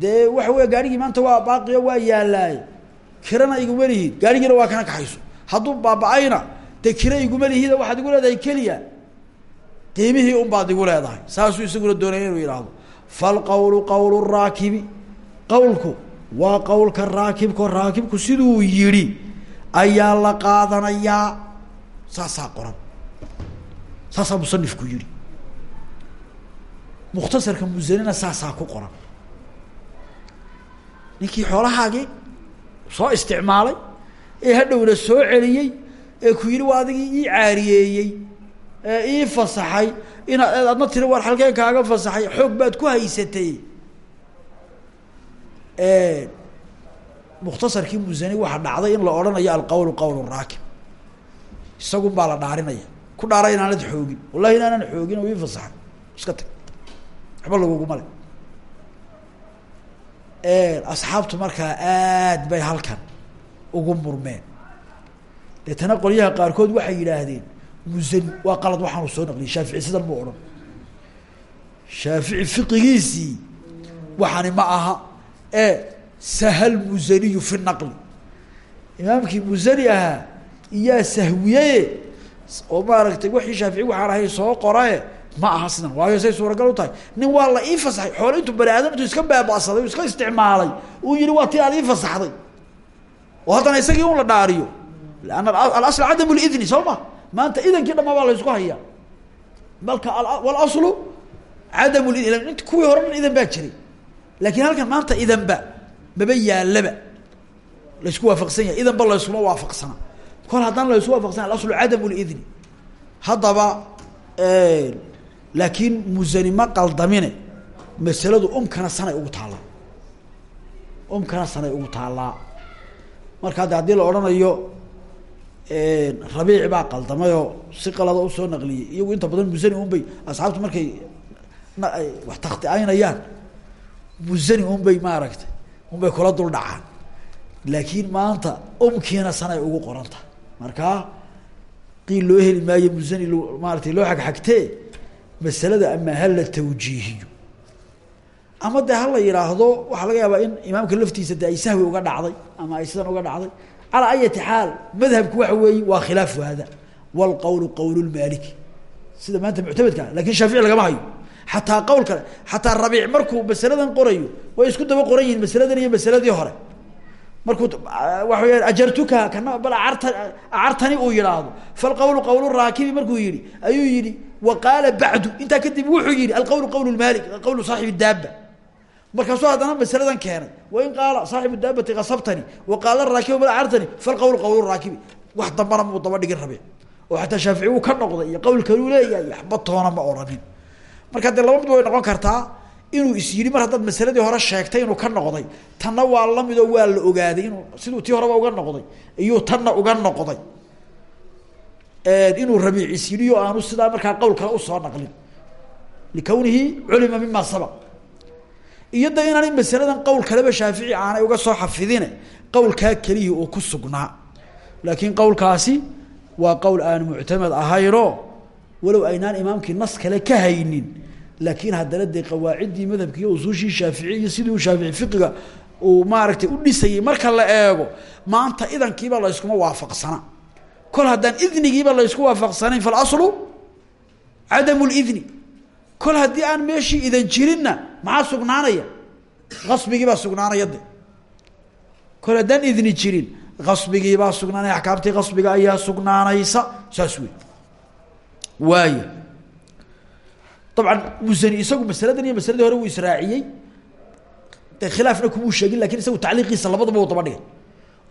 dee waxa weya gaarigii maanta waa baaqiyo waa yaalaaye kirana iguma lihid gaarigiina waa kana kaxayso hadduu baaba-ayna dee kira iguma lihida waxaad igu leedahay keliya. Qiimihii un baad igu leedahay. Saasuu isaguna doonaya inuu yidhaahdo. Falqawlu qawlu raakibi qawlku waa qawlka raakibko raakibku siduu yidhi ayaa la qaadanayaa saasaa qoran. Saasaa musanifku yihi mukhtasarka musanina saasaa ku qoran. Ninkii xoolahaagii soo isticmaalay ee hadhowna soo celiyey ee ku yidhi waa adigii ii caariyeeyey ee ii fasaxay inaad adna tiri war halkeen kaaga fasaxay xoog baad ku haysatay mukhtasarkii musani waxaa dhacday in la odhanayo alqawlu qawl raakib. Isagun baa la dhaarinaya. Ku dhaara inaanad xoogin. Wallahi inaanan xoogin oo ii fasaxay iska tag. Waxba laguguma le asxaabtu markaa aad bay halkan ugu murmeen. Deetana qolyaha qaarkood waxay yidhaahdeen musani waa qalad waxaanu soo naqliyay shaafici sidan mu odhan. Shaafici fiqigiisii waxani ma aha e sahal musaniyu fi naqli. Imaamkii musani ahaa iyaa sahwiyaye oo maaragtay waxii shaafici waxaan ahay soo qorae ma aha sidan. Waayo say suuragal u tahay. Nin waa la ii fasaxay. Xoole intuu bani aadamtu iska baaba'saday iska isticmaalay uu yihi waa ti aad ii fasaxday. Oo haddana isagii un la dhaariyo. Lanna alasl cadamu lidni soo ma? Maanta idankii dhamaa baa la ysku hayaa. Balka walaslu cadamu lidni kuwii hore dhan idan baa jiray laakiin halkan maanta idanba maba yaalaba laysku waafaqsan yahay. Idanba layskuma waafaqsana. Kol haddaan laysku waafaqsana alaslu cadamu lidni haddaba laakiin musani ma qaldamine. Masaladu umkana sanay ugu taallaa umkana sanay ugu taallaa marka de haddii la odhanayo rabiic baa qaldamayoo si qalada u soo naqliyey. Iyagu inta badan musani unbay. Asxaabtu markay wax takhtiaynayaan musani unbay maaragtay. Unbay kula dul dhacaan. Laakiin maanta umkiina sanay ugu qoranta. Markaa qiil loo heli maayo musani l maaratay loo xagxagtee masalada ama hala tawjiihiyo. Ama de hala yidhaahdo waxaa laga yaabaa in imaamka laftiisa de ay sahwi uga dhacday ama ay sidan uga dhacday. Calaa ayati xaal madhabku waxa weeye waa khilaafu hada wlqowlu qowl lmaliki sida maanta muctamedka laakiin shaafici lagama hayo xataa qowl kale xataa rabiic markuu masaladan qorayo way isku daba qoran yihiin masaladan iyo masaladii hore. Markuu weya ajartuka kana bal aarta acartani uu yidhaahdo. Falqawlu qawl raakibi markuu yihi ayuu yihi wa qaala bacdu. Intaa kadib wuxuu yihi alqawlu qawl malik qawlu saaxib daaba markaasuu haddana masaladan keenay. Wain qaala saaxibu daabati kasabtani wa qaala raakibu bal acartani falqawlu qawl raakibi. Wax dambana muu daba dhigin rabiic. Oo xataa shaafici uu ka noqday iyo qawlkanuu leeyahay waxba toona ma odhanin marka dee laba mid way noqon kartaa inuu is yidhi mar haddaad masaladii hore sheegtay inuu ka noqday tanna waa lamidoo waa la ogaaday inuu siduu tii horeba uga noqday iyuu tanna uga noqday. Inuu rabiic is yidhi oo aanu sidaa markaa qowl kale u soo naqlin. Likawnihi culima mima sabaq. Iyo de inaanay masaladan qowl kaleba shaafici aanay uga soo xafidine qowlkaa kelihii uu ku sugnaa. Laakiin qowlkaasi waa qowl aan muctamad ahaynoo walow aynaan imaamkii nas kale ka haynin laakiin haddana dee qawaaciddii madhabki iyo usuushii shaafici iyo sidii uu shaafici fiqiga uu maaragtay u dhisayey marka la eego maanta idankiiba layskuma waafaqsana. Kol haddaan idnigiiba laysku waafaqsanayn falaslu cadamu lidni kol haddii aan meeshii idan jirinna maxaa sugnaanaya? Qasbigiibaa sugnaanaya de kol haddaan idni jirin qasbigiibaa sugnaanaya axkaamtii qasbiga ayaa sugnaanaysa saas wey waaya dabcan musani isagu masaladan iyo masaladii hore uu israaciyey. De khilaafna kumuu sheegin laakiin isagu tacliiqiisa labadaba u daba dhigay.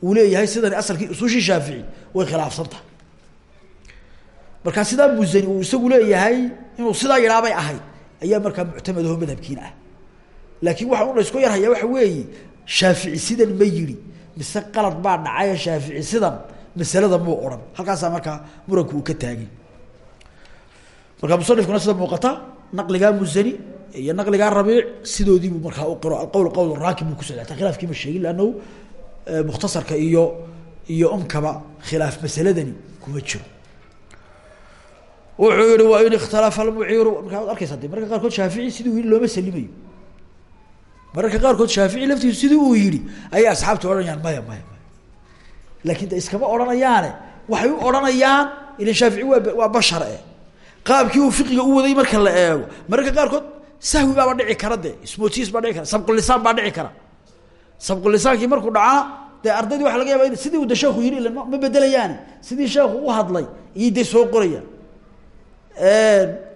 Uu leeyahay sidani asalkii usushii shaafici way khilaafsan tahay markaa sidaa musani uu isagu leeyahay inuu sidaa yidhaabay ahayd ayaa markaa muctamadaho madhabkiina ah. Laakiin waxa un la isku yarhayaa waxa weeye shaafici sidan ma yidhi mise qalad baa dhacaya shaafici sidan masalada muu odhan. Halkaasaa markaa muranku uu ka taagay markaa musanifkuna sida muuqata naqligaa musani iyo naqligaa rabiic sidoodiibuu markaa u qiro. Alqowl qowl raakib buu ku socda ata khilaafkiima sheegin lannahu mukhtasarka iyo iyo umkaba khilaaf masaladani kuma jiro. Wuxuu yihi waa in ikhtalafa almuciiru. Markaa ad arkaysa de mararka qaarkood shaafici siduu yihi looma salimayo. Mararka qaarkood shaafici laftiisu sidii uu yihi ayay asxaabtu odhanayaan maya maya maya. Iskama odhanayaane waxay u odhanayaan ilan shaafici waa bashar e qaabkii uu fiqiga u waday marka la eego. Mararka qaarkood sahwi baaba dhici kara de smotis baa dhici kara sabqulisaan baa dhici kara. Sabqulisaankii markuu dhacana dee ardaydii waxa laga yaba sidii uu de sheekhu yihi ila ma bedelayaani sidii sheekhu u hadlay iyay de soo qorayaan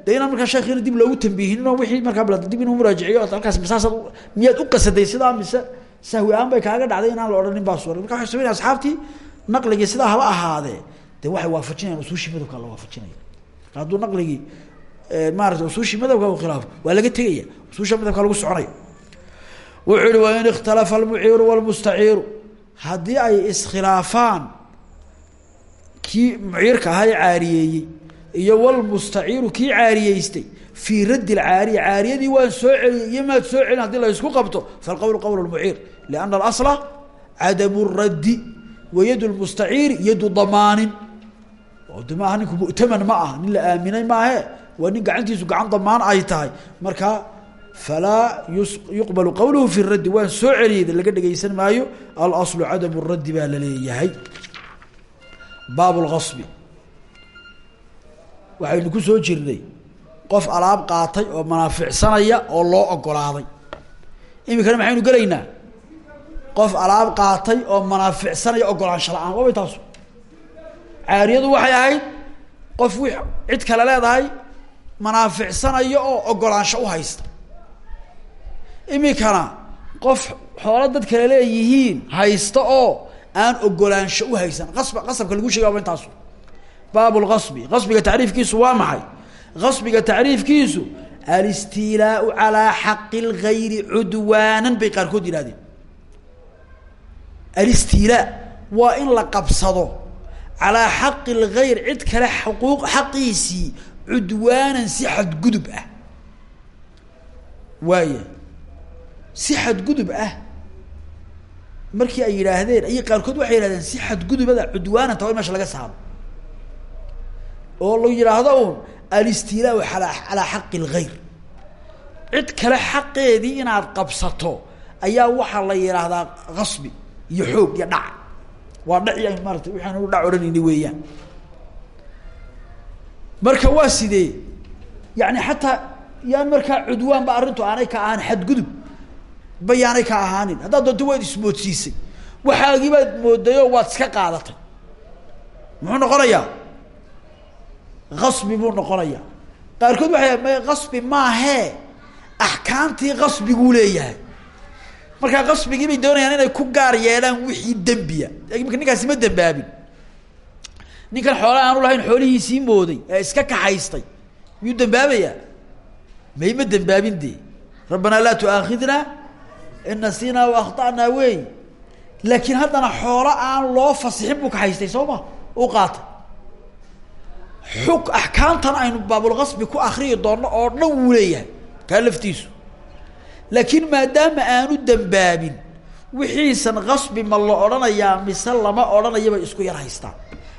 de inaan markaa sheekhiina dib loogu tambiihinin oo wixii markaa dib inuu muraajiciyo halkaas misaasaad miyaad u qasaday sidaa mise sahwi aan bay kaaga dhacday inaan la odhanin baa suura marka waxay sameynaya asxaabtii naqligii sidaa haba ahaadee de waxay waafajinayaan usuushii madhabkaa la waafajinaya hadduu naqligii maarata usuushii madhabka u khilaafo waa laga tegaya. Usuusha madhabka lagu soconaya wuxuu yihi waa in ikhtalafa almuciiru walmustaciiru haddii ay iskhilaafaan kii muciirka ahaa ee caariyeeyey iyo walmustaciiru kii caariyeystay fii raddi lcaariya caariyadii waan soo celiyey iyo soo celin haddii la ysku qabto falqowlu qowl muciir lianna alasla cadamu raddi wa yadu lmustaciiri yadu damaanin de maaha ninku mu'taman ma aha nin la aaminay maahe. Waa nin gacantiisu gacan damaan ay tahay. Markaa falaa yuqbalu qowluhu fi raddi waan soo celiyey laga dhegeysan maayo. Alaslu cadamu raddi baa la leeyahay. Baab lgasbi waxaynu ku soo jirnay qof alaab qaatay oo manaaficsanaya oo loo ogolaaday. Iminkana maxaynu gelaynaa qof alaab qaatay oo manaaficsanaya ogolaansho la'aan waabay caariyadu waxay ahayd qof wi cid kale leedahay manaaficsanayo oo ogolaansho u haysta. Iminkana qof xoolo dad kale leeyihiin haysta oo aan ogolaansho u haysan. Qasba qasabka lagu sheegay waaba intaasu. Baab lqasbi qasbiga tacriifkiisu waa maxay? Qasbiga tacriifkiisu alistiilaau calaa xaqi lgayri cudwaanan bay qaarkood yidhahdeen alistiilaa waa in la qabsado calaa xaqi lgayr cid kale xuquuq xaqiisii cudwaanan si xadgudub ah. Waaya si xadgudub ah. Markii ay yidhaahdeen ayay qaarkood waxay yihahdeen si xadgudubada cudwaananta waa in meesha laga saaro. Oo la yidhaahdo un alistilaau alaa calaa xaqi lgayr cid kale xaqeedii inaad qabsato ayaa waxaa la yidhaahdaa kasbi iyo xoog iyo dhac waa dhaci ay maarata waxaan u dhac odhanayni weeyaan. Marka waa sidee? Yani xataa yaan markaa cudwaan ba arrintu aanay ka ahaan xadgudub ba yaanay ka ahaanin. Haddaad doonto waad ismoodsiisay. Waxaagii baad moodayo waad iska qaadatay. Muxuu noqonayaa? Kasbi buu noqonayaa. Qaarkood waxay ma kasbi maahee axkaamtii kasbiguu leeyahay markaa kasbigii bay doonayaan inay ku gaar yeelaan wixii dembiya. Imika ninkaasi ma dembaabin. Ninkan xoola aanu lahayn xoolihiisii mooday ee iska kaxaystay miyuu dembaabayaa? May ma dembaabin dee? Rabbanaa laa tuaakhidna in nasinaa wa akhta'naa wey laakiin haddana xoolo aan loo fasixin buu kaxaystay soo ma? U qaatay. Xuk axkaamtan aynu baabulkasbi ku akriyi doonno oo dhan wuu leeyahay kaa laftiisu laakiin maadaama aanu dembaabin wixiisan kasbi ma la odhanayaa mise lama odhanaya bay isku yar haystaan.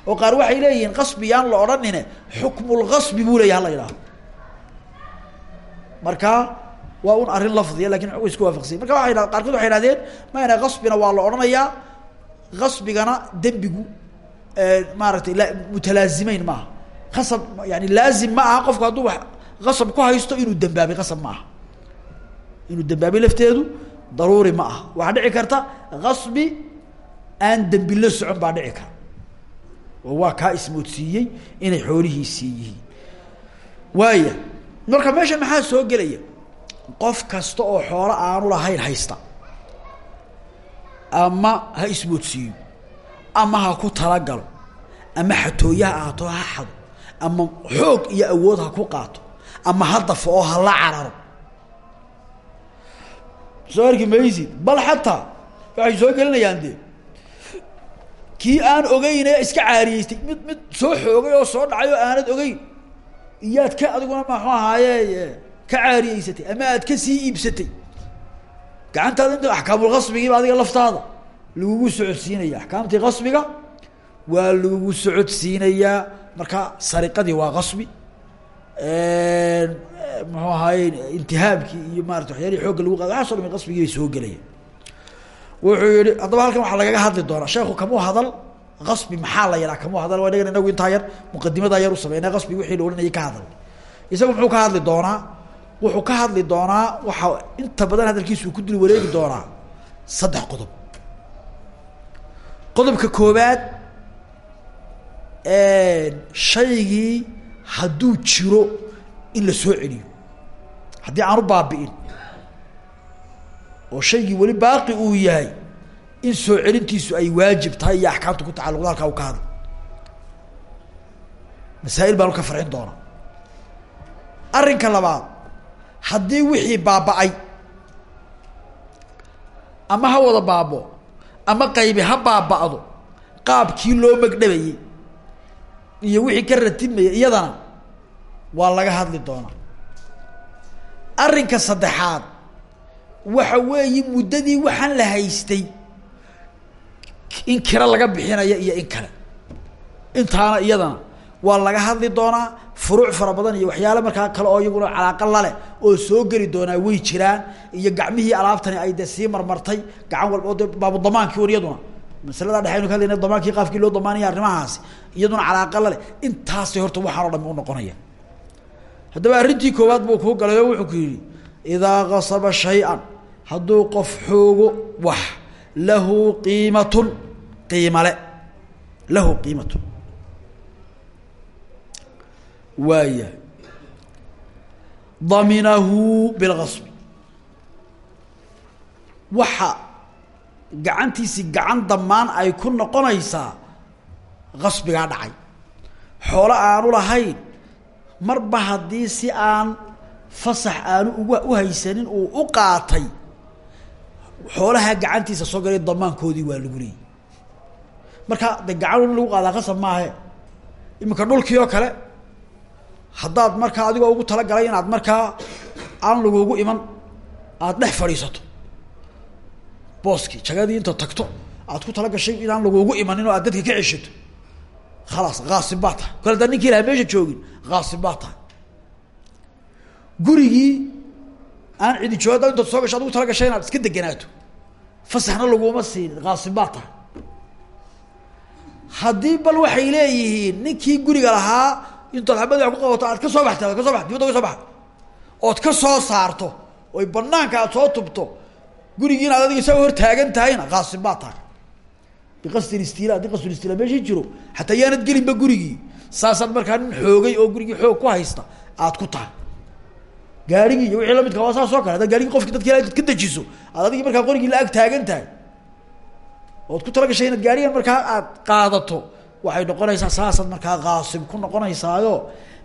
oo qaar waxay leeyihiin kasbi yaan la odhanine xukmulkasbi buu leeyahy hala yidhahdo marka waa un arrin lafdiya laakiin wa isku waafaqsanya marka waa dha qaarkood waxay hahdeen mayna kasbina waa la odhanayaa kasbigana dembigu maaratay mutalaazimeyn maaha. Kasab yani laazim ma aha qofku hadduu wa kasab ku haysto inuu dembaabay kasab ma inuu dembaabay lafteedu daruuri ma aha. Waxaa dhici karta kasbi aan dembi la socon baa dhici kara. Oo waa kaa ismoodsiiyey inay xoolihiisii yihiin waaya marka meesha maxaa soo gelaya? Qof kasta oo xoolo aanu lahayn haysta. Ama ha ismoodsiiyo. Ama ha ku talagalo. Ama xatooye ha ahaato ha xado. Ama xoog iyo awood ha ku qaato. Ama ha dafo oo ha la cararo soo arki maysid. Bal xataa waxay soo gelinayaan dee. Kii aan ogeyn ee iska caariyeystay. Mid mid soo xoogay oo soo dhacay oo aanad ogeyn. Iyaad ka adiguna maxuu ahaaye ka caariyeysatay ama aad ka sii iibsatay. Gacantaada inta axkaamulkasbigiiba adiga laftaada. Lagugu socodsiinaya. Axkaamtii kasbiga waa lagugu socodsiinayaa marka sariqadii waa kasbi muxuu ahaaye intihaabkii iyo maarata waxyaalihii xoogga lagu qaada waxaso dhami qasbigii bay soo gelaya. Wuxuu yihi haddaba halkan waxaa lagaga hadli doonaa sheekhu kamuu hadal kasbi maxaa la yidhaha? Kamuu hadal waa inagan inagu intaa yar muqadimadaa yar u sameyna kasbi wixii la odhanayay ka hadal. Isagu muxuu ka hadli doonaa wuxuu ka hadli doonaa waxa inta badan hadalkiisu ku dul wareegi doonaa saddex qodob. Qodobka koobaad shaygii hadduu jiro in la soo celiyo. Haddii aanu baabi'in oo shaygii weli baaqi uu yahay in soo celintiisu ay waajib tahay iyo axkaamta ku tacalluqda halkaa u ka hadla masaa'il baanu ka farxin doonaa. Arrinka labaad haddii wixii baaba'ay ama ha wada baabo ama qaybi ha baaba'do qaabkii loo magdhabayey iyo wixii ka ratibmaya iyadana waa laga hadli doonaa arrinka saddexaad waxa weeye muddadii waxaan la haystay in kira laga bixinayo iyo in kale. Intaana iyadana waa laga hadli doonaa furuuc fara badan iyo waxyaale markaa kale oo iyaguna calaaqa laleh oo soo geli doonaa way jiraan iyo gacmihii alaabtani ay de sii marmartay gacan walba oo de baabudamaankii war iyaduna masalada dhexe aynu ka hadlayna damaankii qaafkii loo damaanaya arrimahaasi iyaduna calaaqa laleh intaasay horta waxaan o dhami u noqonaya. Haddaba arrintii koowaad buu kuu galay oo wuxuu ku yidhi idaa kasaba shay-an hadduu qof xoogo wax lahu qiimatun qiimale lahu qiimatun. Waaya daminahu bilgasbi waxa gacantiisii gacan damaan ay ku noqonaysaa gasbigaa dhacay. Xoolo aanu lahayn marba haddii si aan fasax aanu uga u haysanin uu u qaatay xoolaha gacantiisa soo galay damaankoodii waa lagu leeyay. Marka de gacan lagu qaadaa qasab maahe iminka dhulkii kale haddaad markaa adigoo ugu talagalay inaad markaa aan lagugu iman aada dhex fadhiisato booskii jagadii inta tagto aad ku tala gashay inaan lagugu imanin oo aad dadka ka ceshato khalaas kaasib baa tahay. Kale daa ninkii lahaa meesha joogin kaasib baa tahay. Gurigii aan cidi jooga intaad soo gasho ad ugu tala inaad iska deganaato fasaxna laguma siinin kaasib baa tahay. Haddii bal waxay leeyihiin ninkii guriga lahaa intaad xabad wax ku qabato aad ka soo baxta ka soo ba dibadda ka soo baxa ood ka soo saarto oy banaanka aad soo tubto gurigii inaad adiga isaga hor tahayna kaasib baa tahay biqasdi istila haddii qasdulistila meeshii jiro xataa yaanad gelinba gurigii. Saasaad markaa nin xoogay oo gurigii xoog ku haysta aad ku tahay gaarigii iyo wixii lamidka waa saas oo kale. Gaarigii qofki dadki ka dejiso aad adigii markaa qorigii la ag taagan tahay. Ood ku tala gashay inaad gaarigan markaa aad qaadato waxay noqonaysaa saasaad markaa kaasib ku noqonaysaayo.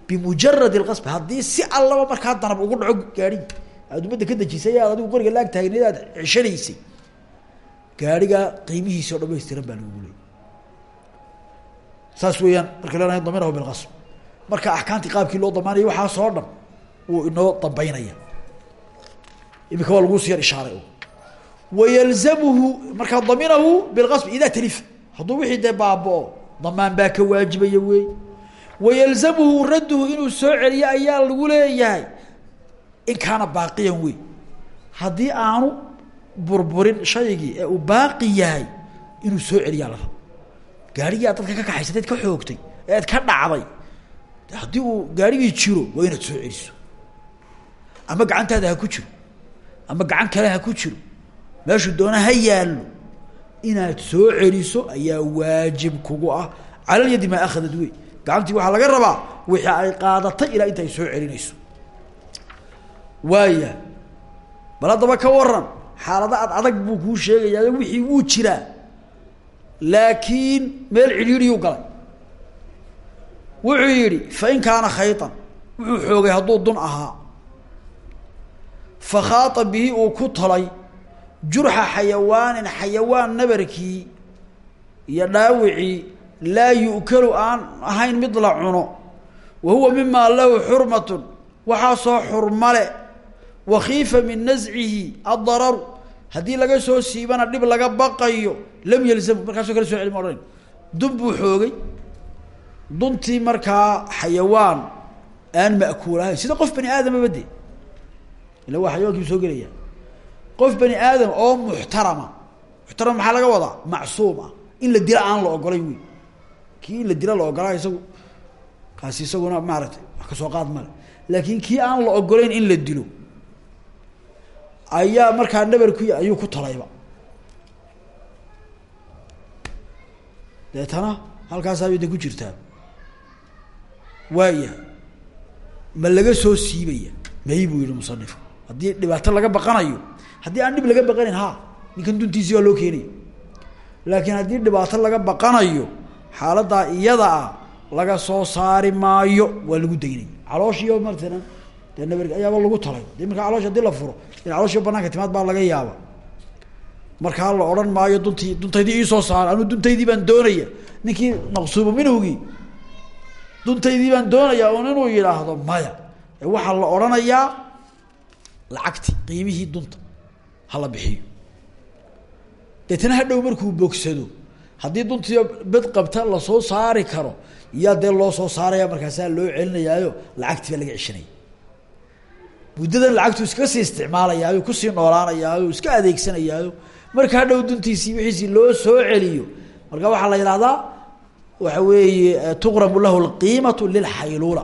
Bimujarad اlqasb haddii si allaba markaa danab ugu dhaco gaarigi aad umadda ka dejisay aad adigu qoriga laag taagneed aad ceshanaysay gaariga qiimihiisi o dhamaystiran baa lagugu leeyay saas weeyaan marka leenahay daminahu bilqasb marka axkaamtii qaabkii loo damaanaya waxaasoo dhan wuu inoo dambeynaya imika waa laguu siyar ishaaray wayalzamuhu markaa daminahu bilqasb idaa talifa hadduu wixii dee baaba-o damaan baa ka waajibaya wey wayalzamuhu radduhu inuu soo celiyo ayaa lagu leeyahay in kaana baaqiyan wey haddii aanu burburin shaygii ee uu baaqi inuu soo celiyaa la rabo gaarigii aad dadka ka kaxaysatay ka xoogtay ee ad ka dhacday haddii uu gaarigii jiro waa inaad soo celiso. Ama gacantaada ku jiro ama gacan kale ku jiro meeshuu doona ha inaad soo celiso ayaa waajib kugu ah. Calalyadi maa akhadad wey gacantii waxaa laga rabaa wixii ay qaadatay ilaa inta soo celinayso waaya. Bal haddaba ka waran xaalada ad adag buu kuu sheegayaa wixii wuu jiraa laakiin meel cidhiidhiyuu galay. Wuxuu yidhi fain kaana khayطan wuxuu xoogay hadduu dun ahaa. Fakhaata bihi uu ku talay jurxa xayawaanin xayawaan nabarkii iyo dhaawicii laa yu'kalu aan ahayn mid la cuno. Wa huwa mimaa lahu xurmatun. Waxaasoo xurmale wakiifa min nascihi addararu haddii laga soo siibana dhib laga baqayo lam yalzamu markaasoo kale soo celi ma odhanayn dun buu xoogay duntii xayawaan aan ma'kuul sida qof bani aadamaba de ila waa xayawankii soo gelaya qof bani aadam oo muxtarama muxtaram maxaa laga wadaa macsuum in la dila aan la ogolay wey kii la dila la ogolaa isagu kaasi isaguna maaragtay wax ka soo qaad male laakiin kii aan la ogolayn in la dilo ayaa markaa nabar ku ayuu ku talayba. Deetana halkaasaabay de ku jirtaa waaya ma laga soo siibaya? May buu yihi musanifku haddii dhibaato laga baqanayo haddii aan dhib laga baqanayn ha ninkan duntiisii waa loo keenaya laakiin haddii dhibaato laga baqanayo xaaladaa iyada ah laga soo saari maayo waa lagu daynaya calooshiyo martana dee nabar ayaaba lagu talay. De markaa caloosh haddii la furo in calooshiyo banaanka timaad baa laga yaaba markaa la odhan maayo duntii duntaydii iisoo saara anu duntaydii baan doonaya. Ninkii maqsuubu minhugii duntaydii baan doonaya un inuu yidhaahdo maya. Waxaa la odhanayaa lacagti qiimihii dunta hala bixiyo. Deetana hadhow markuu bogsado haddii duntiio bed qabta la soo saari karo iyaa dee loo soo saaraya markaasaa loo celinayaayo lacagtii laga ceshanaya muddadan lacagtuu iskaga sii isticmaalayaayo ku sii noolaanayaayo iska adeegsanayaayo marka hadhow duntiisii loo soo celiyo. Marka waxaa la yidhahdaa waxa weeye tuqramu lahu lqiimatu lilxayluula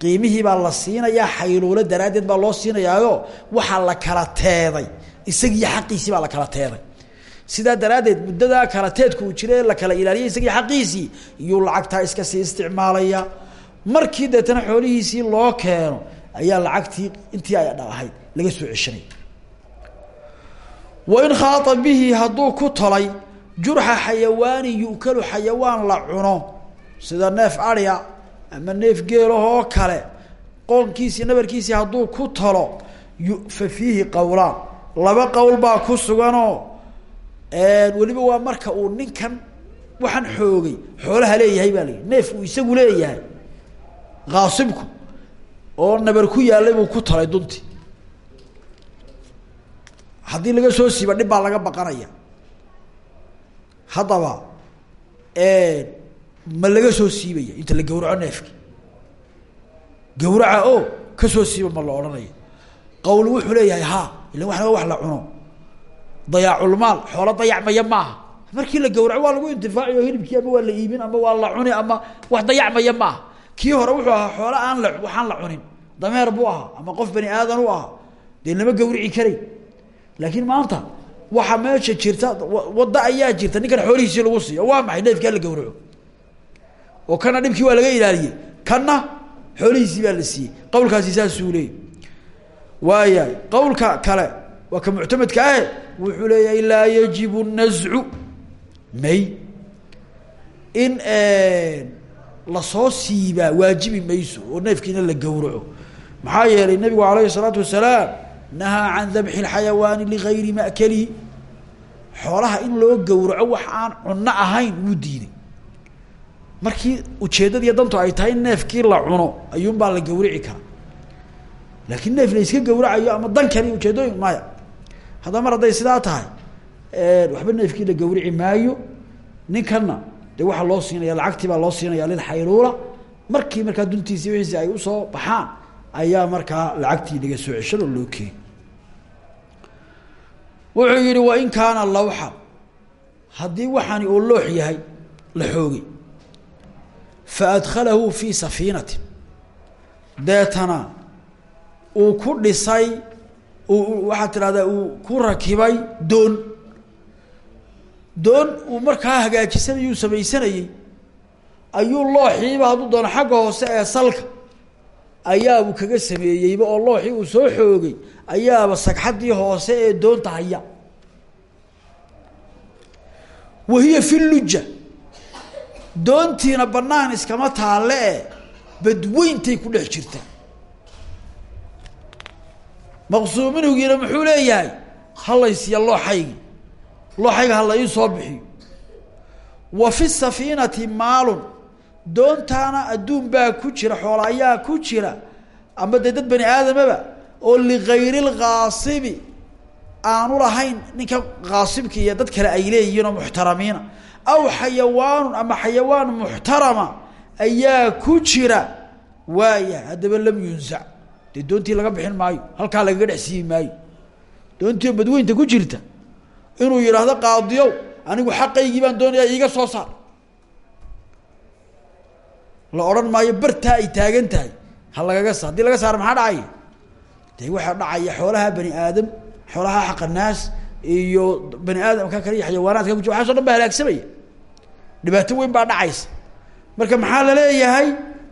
qiimihii baa la siinayaa xayluulo daraaddeed baa loo siinayaayo waxaa la kala teeday. Isagiiyo xaqiisii baa la kala teeday. Sidaa daraaddeed muddadaa kala teedku uu jira la kala ilaaliyay isagii xaqiisii iyuu lacagtaa iska sii isticmaalaya. Markii deetana xoolihiisii loo keeno ayaa lacagtii intii ay ahayd laga soo ceshanay. Wain khaata bihi hadduu ku talay jurxa xayawaani yu'kalu xayawaan la cuno sida neef adhya ama neef geelahoo kale qoonkiisii nabarkiisii hadduu ku talo fa fiihi qowlaan laba qowl baa ku suganoo weliba waa marka uu ninkan waxaan xoogay xoolaha leeyahay baa layihi neef uu isagu leeyahay kaasibku oo nabar ku yaallay buu ku talay dunti. Haddii laga soo siiba dhib baa laga baqanaya. Haddaba ma laga soo siibaya inta la gawraco neefki. Gawraca o ka soo siiba ma la odhanaya qawl wuxuu leeyahay ha ila waxna wax la cuno. Dayaaculmaal xoolo dayacmaya maaha. Markii la gawraco waa lagu intifaaci oo hilibkii ama waa la iibin ama waa la cuni ama wax dayacmaya maaha kii hore wuxuu ahaa xoolo aan la waxaan la cunin. Dameer buu ahaa ama qof bani aadan u ahaa. Dee lama karay laakiin maanta waxaa meesha jirta wadda ayaa jirta ninkan xoolihiisii lagu siiyo waa maxay? Neefkaa la gawraco. Oo kana dhibkii waa laga ilaaliyey. Kana xoolihiisii baa la siiyey. Qawlkaasi saasuu leeyay waayahay qawlka kale waa ka muctamadka ahe wuxuu leeyahay laa yajibu nazcu may. In lasoo siibaa waajibi mayso oo neefkiina la gawraco maxaa yeelay nabigu alayhi الsalaatu wasalaam nahaa can dabxi اlxayawaani ligayri ma'kalihi xoolaha in loo gawraco wax aan cunno ahayn wuu diiday markii ujeeddadiiyo dantu ay tahay in neefkii la cuno ayuunbaa la gawrici karaa laakiin neef la iska gawracayo ama dan kani ujeedooyin maya haddaba mar hadday sidaa tahay waxba neefkii la gawrici maayo ninkanna dee waxaa loo siinaya lacagtii baa loo siinaya lilxayluula markii markaa duntiisi wixiisi ay u soo baxaan ayaa markaa lacagtii laga soo ceshan oo loo keeni wuxuu yihi wain kaana lawxan haddii waxaani uu loox yahay la xoogay. Fa adkhalahu fii safiinatin. Deetana uu ku dhisay waxaad tidhahdaa uu ku rakibay doon doon uu markaa hagaajisanayuu samaysanayey ayuu looxiiba hadduu doono xagga hoose ee salka. Ayaabuu kaga sameeyeyba oo looxii uu soo xoogay ayaaba sagxaddii hoose ee doonta haya wahiya fi luja. Doontiina banaan iskama taalle e badweyntay ku dhex jirta. Maqsuuminhugiina muxuu leeyahay halaysiya looxaygi looxayga hala ii soo bixiyo. Wa fi safiinati maalun doontaana adduun baa ku jira xoola ayaa ku jira ama dee dad bani aadamaba oo ligayri lkaasibi aanu lahayn ninka kaasibka iyo dad kale ay leeyihiin oo muxtaramiina. Aw xayawaanun ama xayawaan muxtarama ayaa ku jira. Waaya haddaba lam yunsac dee doontii laga bixin maayo halkaa lagaga dhex maayo. Doontii badweynta ku jirta inuu yidhaahdo qaadiyow anigu xaqaygii baan doonayaa iiga soo saar. La odhan maayo bartaa ay taagan tahay ha lagaga saar. Hadii laga saaro maxaa dhacaya dee waxaa dhacaya xoolaha bani aadam xoolaha xaqanaas iyo bani aadamka kale iyo xayawaanaadka ku jir waxaaso dhan baa halaagsamaya dhibaato weyn baa dhacaysa. Marka maxaa la leeyahay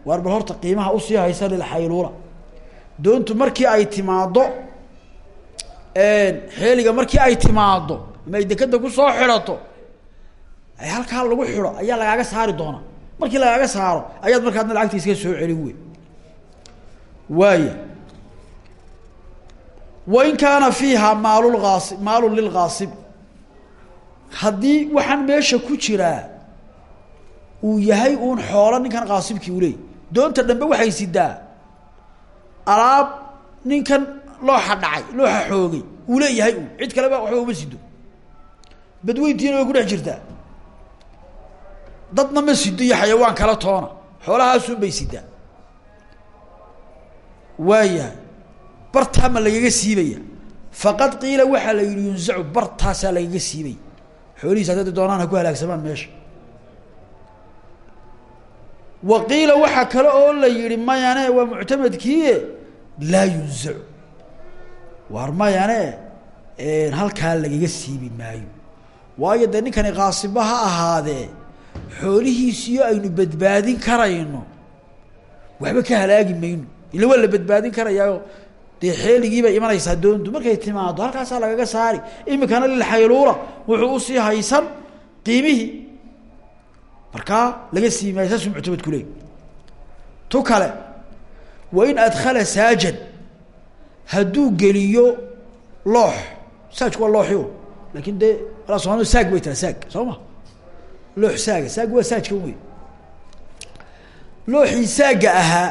waar bal horta qiimaha u sii haysa lilxayluula doontu markii ay timaado xeeliga markii ay timaado ama ay dekeda ku soo xidhato. Halkaa lagu xidho ayaa lagaaga saari doonaa. Markii lagaaga saaro ayaad markaadna lacagta iska soo celin wey waaya wain kaana fiiha maalulkaasi maalun lilkaasib haddii waxaan meesha ku jiraa uu yahay uun xoolo ninkan kaasibkii u leeyay. Doonta dambe waxay sidaa. Alaab ninkan looxa dhacay looxa xoogay uu leeyahay u cid kaleba waxba uma sido badweyntiina way ku dhex jirtaa. Dadna ma sido iyo xayawaan kala toona. Xoolahaasun bay sidaa waayahay bartaa ma lagaga siibaya. Faqad qiila waxaa la yihi yunzacu bartaasaa lagaga siibaya. Xoolihiis hadday doonaan ku halaagsamaan meesha. Wa qiila waxaa kale oo la yihi mayane waa muctamadkiie laa yunzacu. Waar mayane halkaa lagaga siibi maayo waayo dee ninkani kaasiba ha ahaadee xoolihiisiyo aynu badbaadin karayno. Waxba ka halaagi mayno. Ila waa la badbaadin karayaayo. Dee xeeligiibay imanaysaa doontu. Markay timaado halkaasaa lagaga saari. Imikana lilxayluula wuxuu u sii haysan qiimihii markaa laga siibi maayo saasuu muctamadku leey. Tu kale wain adkhala saajan hadduu geliyo loox. Saajku waa looxi laakin dee alaa somaalidu saag bay tira saag soo ma? Loox saaga saag waa saajkan wey looxii saagga ahaa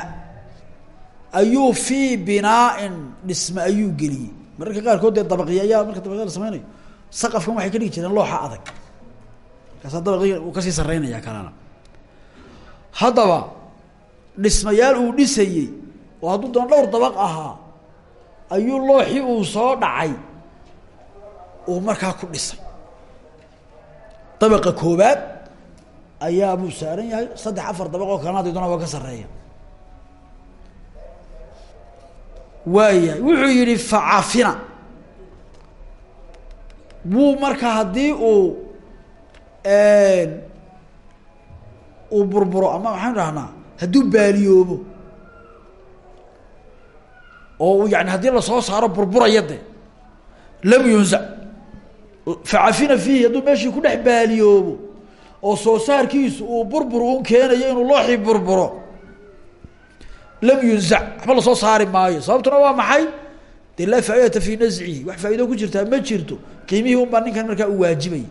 ayuu fii binaain dhisme ayuu geliyey. Mararka qaarkood dee dabaqi ayaa marka dabaqya la sameynayo saqafkan waxay ka dhigi jireen looxa adag. Markaasaa dabaqi uu ka sii sareynaya kalena haddaba dhismayaal uu dhisayey oo hadduu doon dhowr dabaq ahaa ayuu looxii uu soo dhacay. Uu markaa ku dhisay dabaqa koobaad ayaa buu saaran yahay saddex afar dabaq oo kalena haddii doona waa ka sareeya waayahay wuxuu yihi facafina wuu marka haddii uu uu burburo ama maxaynu dhahnaa hadduu baaliyoobo oo yani haddii la soo saaro burburaya de lam yunzac facafina fiihi hadduu meeshii ku dhex baaliyoobo oo soo saarkiisu uu burbur un keenayo inuu looxii burburo lam yunzac waxba la soo saari maayo. Sababtuna waa maxay? Dee laa faaidata fi nascihi wax faa'ido ku jirtaa ma jirto qiimihii un baa ninkan markaa u waajibaya.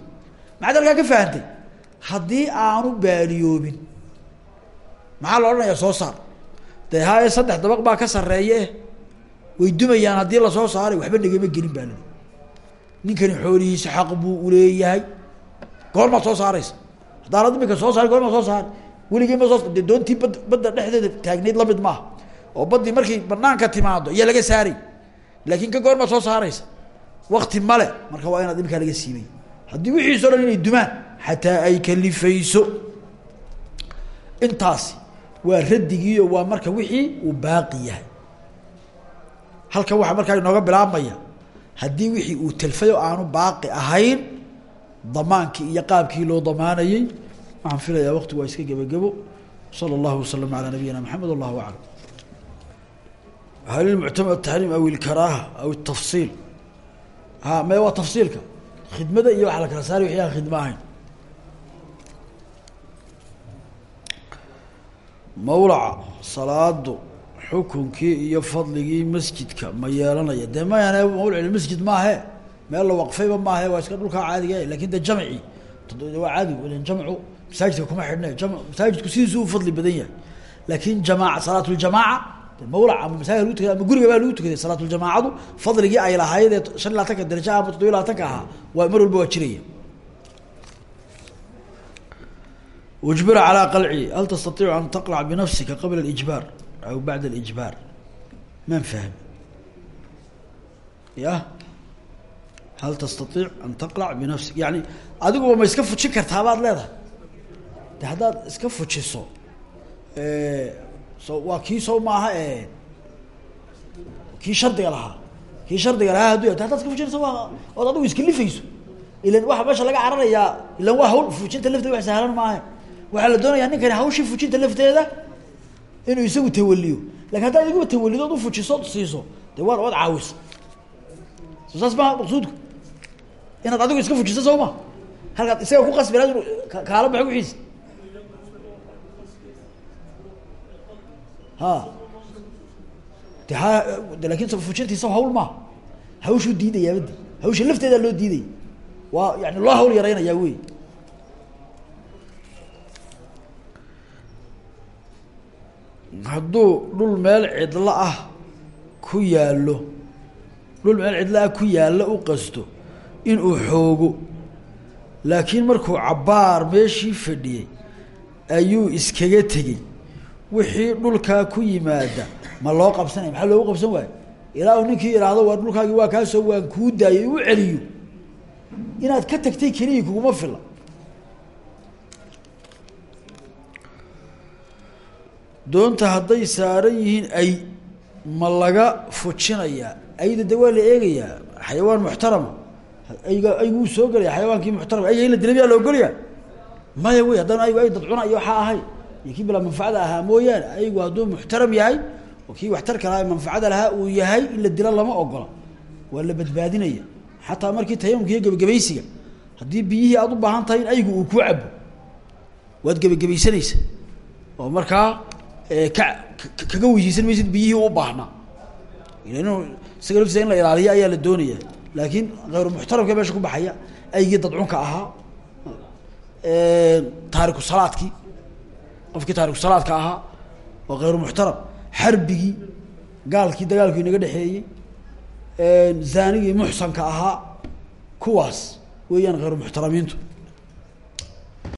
Maxaad halkaa ka fahantay haddii aanu baaliyoobin maxaa la odhanayaa soo saar? Dee haye saddex dabaq baa ka sarreeye way dumayaan haddii la soo saaray waxba nagama gelin baa lii ninkani xoolihiisa xaq buu uleeyahay goormaad soo saaraysa. Haddaanad imika soo saari goormaad soo saari weligii ma soo de doontii bad badda dhexdeeda taagnayd la mid maaha. Oo baddii markay banaanka timaado iyo laga saaray. Laakiin ka goormaad soo saaraysa. Wakti male marka waa inaad imkaa laga siibay. Haddii wixiiso dhan inay dumaan xataa ay kalifayso. Intaasi waa raddigiiyo waa marka wixii uu baaqi yahay. Halkan waxaa markaa inooga bilaabmaya haddii wixii uu telfay oo aanu baaqi ahayn damaankii iyo qaabkii loo damaanayey waxaan filayaa waqti waa iska gebagebo salى اllahu waslm alى nabiyina mxamed wallahu aclam hal ilmuctamad ataxriim aw ilkaraaha aw الtafsiil ha me waa tafsiilka khidmada iyo waxa la kala saari wixi aan khidmo ahayn mawlaca salaadu xukunkii iyo fadligii masjidka ma yeelanaya. Dee mayane mawlacil masjid maahe? Meel la waqfayba maahe waa iska dhulkaa caadiga laakiin de jamci. Waa caadi jamcu. Masaajidka kuma xidhna jam masaajidku sidiisu u fadli badan yahay. Laakin jamaaca salaatuljamaaca mawlac ama masaajid lagu tukada guriga baa lagu tukaday salaatuljamaacadu fadligii ay lahayd ee shan iyo labatanka daraja ama toddobiy labatanka ahaa waa mar walba jiraya. Ujbira calaa qalci hal tastatiicu an taqlac binafsika qabla اlijbaar aw bacda اlijbaar maan fahmi ya hal tastaiic an taqlac binafsik yani adiguba ma iska fujin kartaa baad leedahay de haddaad iska fujiso so waa kii sow maaha kii shardiga lahaa kii shardiga lahaa haduu de hadaad iska fujinayso waa ood adigu iska lifayso ilan waxa meesha laga cararayaa ilan waa hawl fujinta lafteeda wax sahlan maaha waxaa la doonayaa ninkani hawshii fujinta lafteeda inuu isagu tawaliyo. Lakin haddaad iguba tawalidood ufujiso siiso de waa waad caawisa so saas maha maqsuudku. Inaad adigu iska fujiso soo ma. Halkaad isaga ku qasbi laad kaala baxo wixiisa ha. De ha de laakiin fujintiisa hawl maaha hawshuu diidayaa badi hawsha lafteedaa loo diidaya. Waa yani loo hawl yaraynayaa wey hadduu dhul meel cidlo ah ku yaallo dhul meel cidlo ah ku yaallo u qasto inuu xoogo. Laakiin markuu cabbaar meeshii fadhiyey ayuu iskaga tegey. Wixii dhulkaa ku yimaada ma loo qabsanaya maxaa loogu qabsan waayo ilaa uu ninkii idhaahdo waa dhulkaagii waa kaasoo waan kuu daayay u celiyo. Inaad ka tagtay keliya kuguma fila doonta hadday saaran yihiin ay ma laga fujinayaa ayda de waa la eegayaa xayawaan muxtarama ayga ayguu soo gelaya xayawaankii muxtarama ayga in la dilay miyaa la ogolaya maya wey haddana ay dad cuna iyo ahay. Iyo kii bilaa manfacada ahaa mooyaane aygu hadduu muxtaram yahay oo kii waxtarka lahaa manfacada lahaa uu yahay in la dilo lama ogola. Waa la badbaadinaya. Xataa markii tayamumka iyo gebagabaysiga biyihii aad u baahan in aygu uu cabo waad gebagabaysanaysa oo markaa ka kaga weysiisan maysid biyihii u baahnaa inuu isaga laftiisa in la ilaaliyo ayaa la doonaya. Laakiin hayru muxtaramka meesha ku baxaya aygii dadcunka ahaa taariku salaadkii qofkii taariku salaadka ahaa oo hayru muxtaram xarbigii gaalkii dagaalku inaga dhexeeyey zaanigii muxsanka ahaa kuwaas weeyaan hayru muxtaramiintu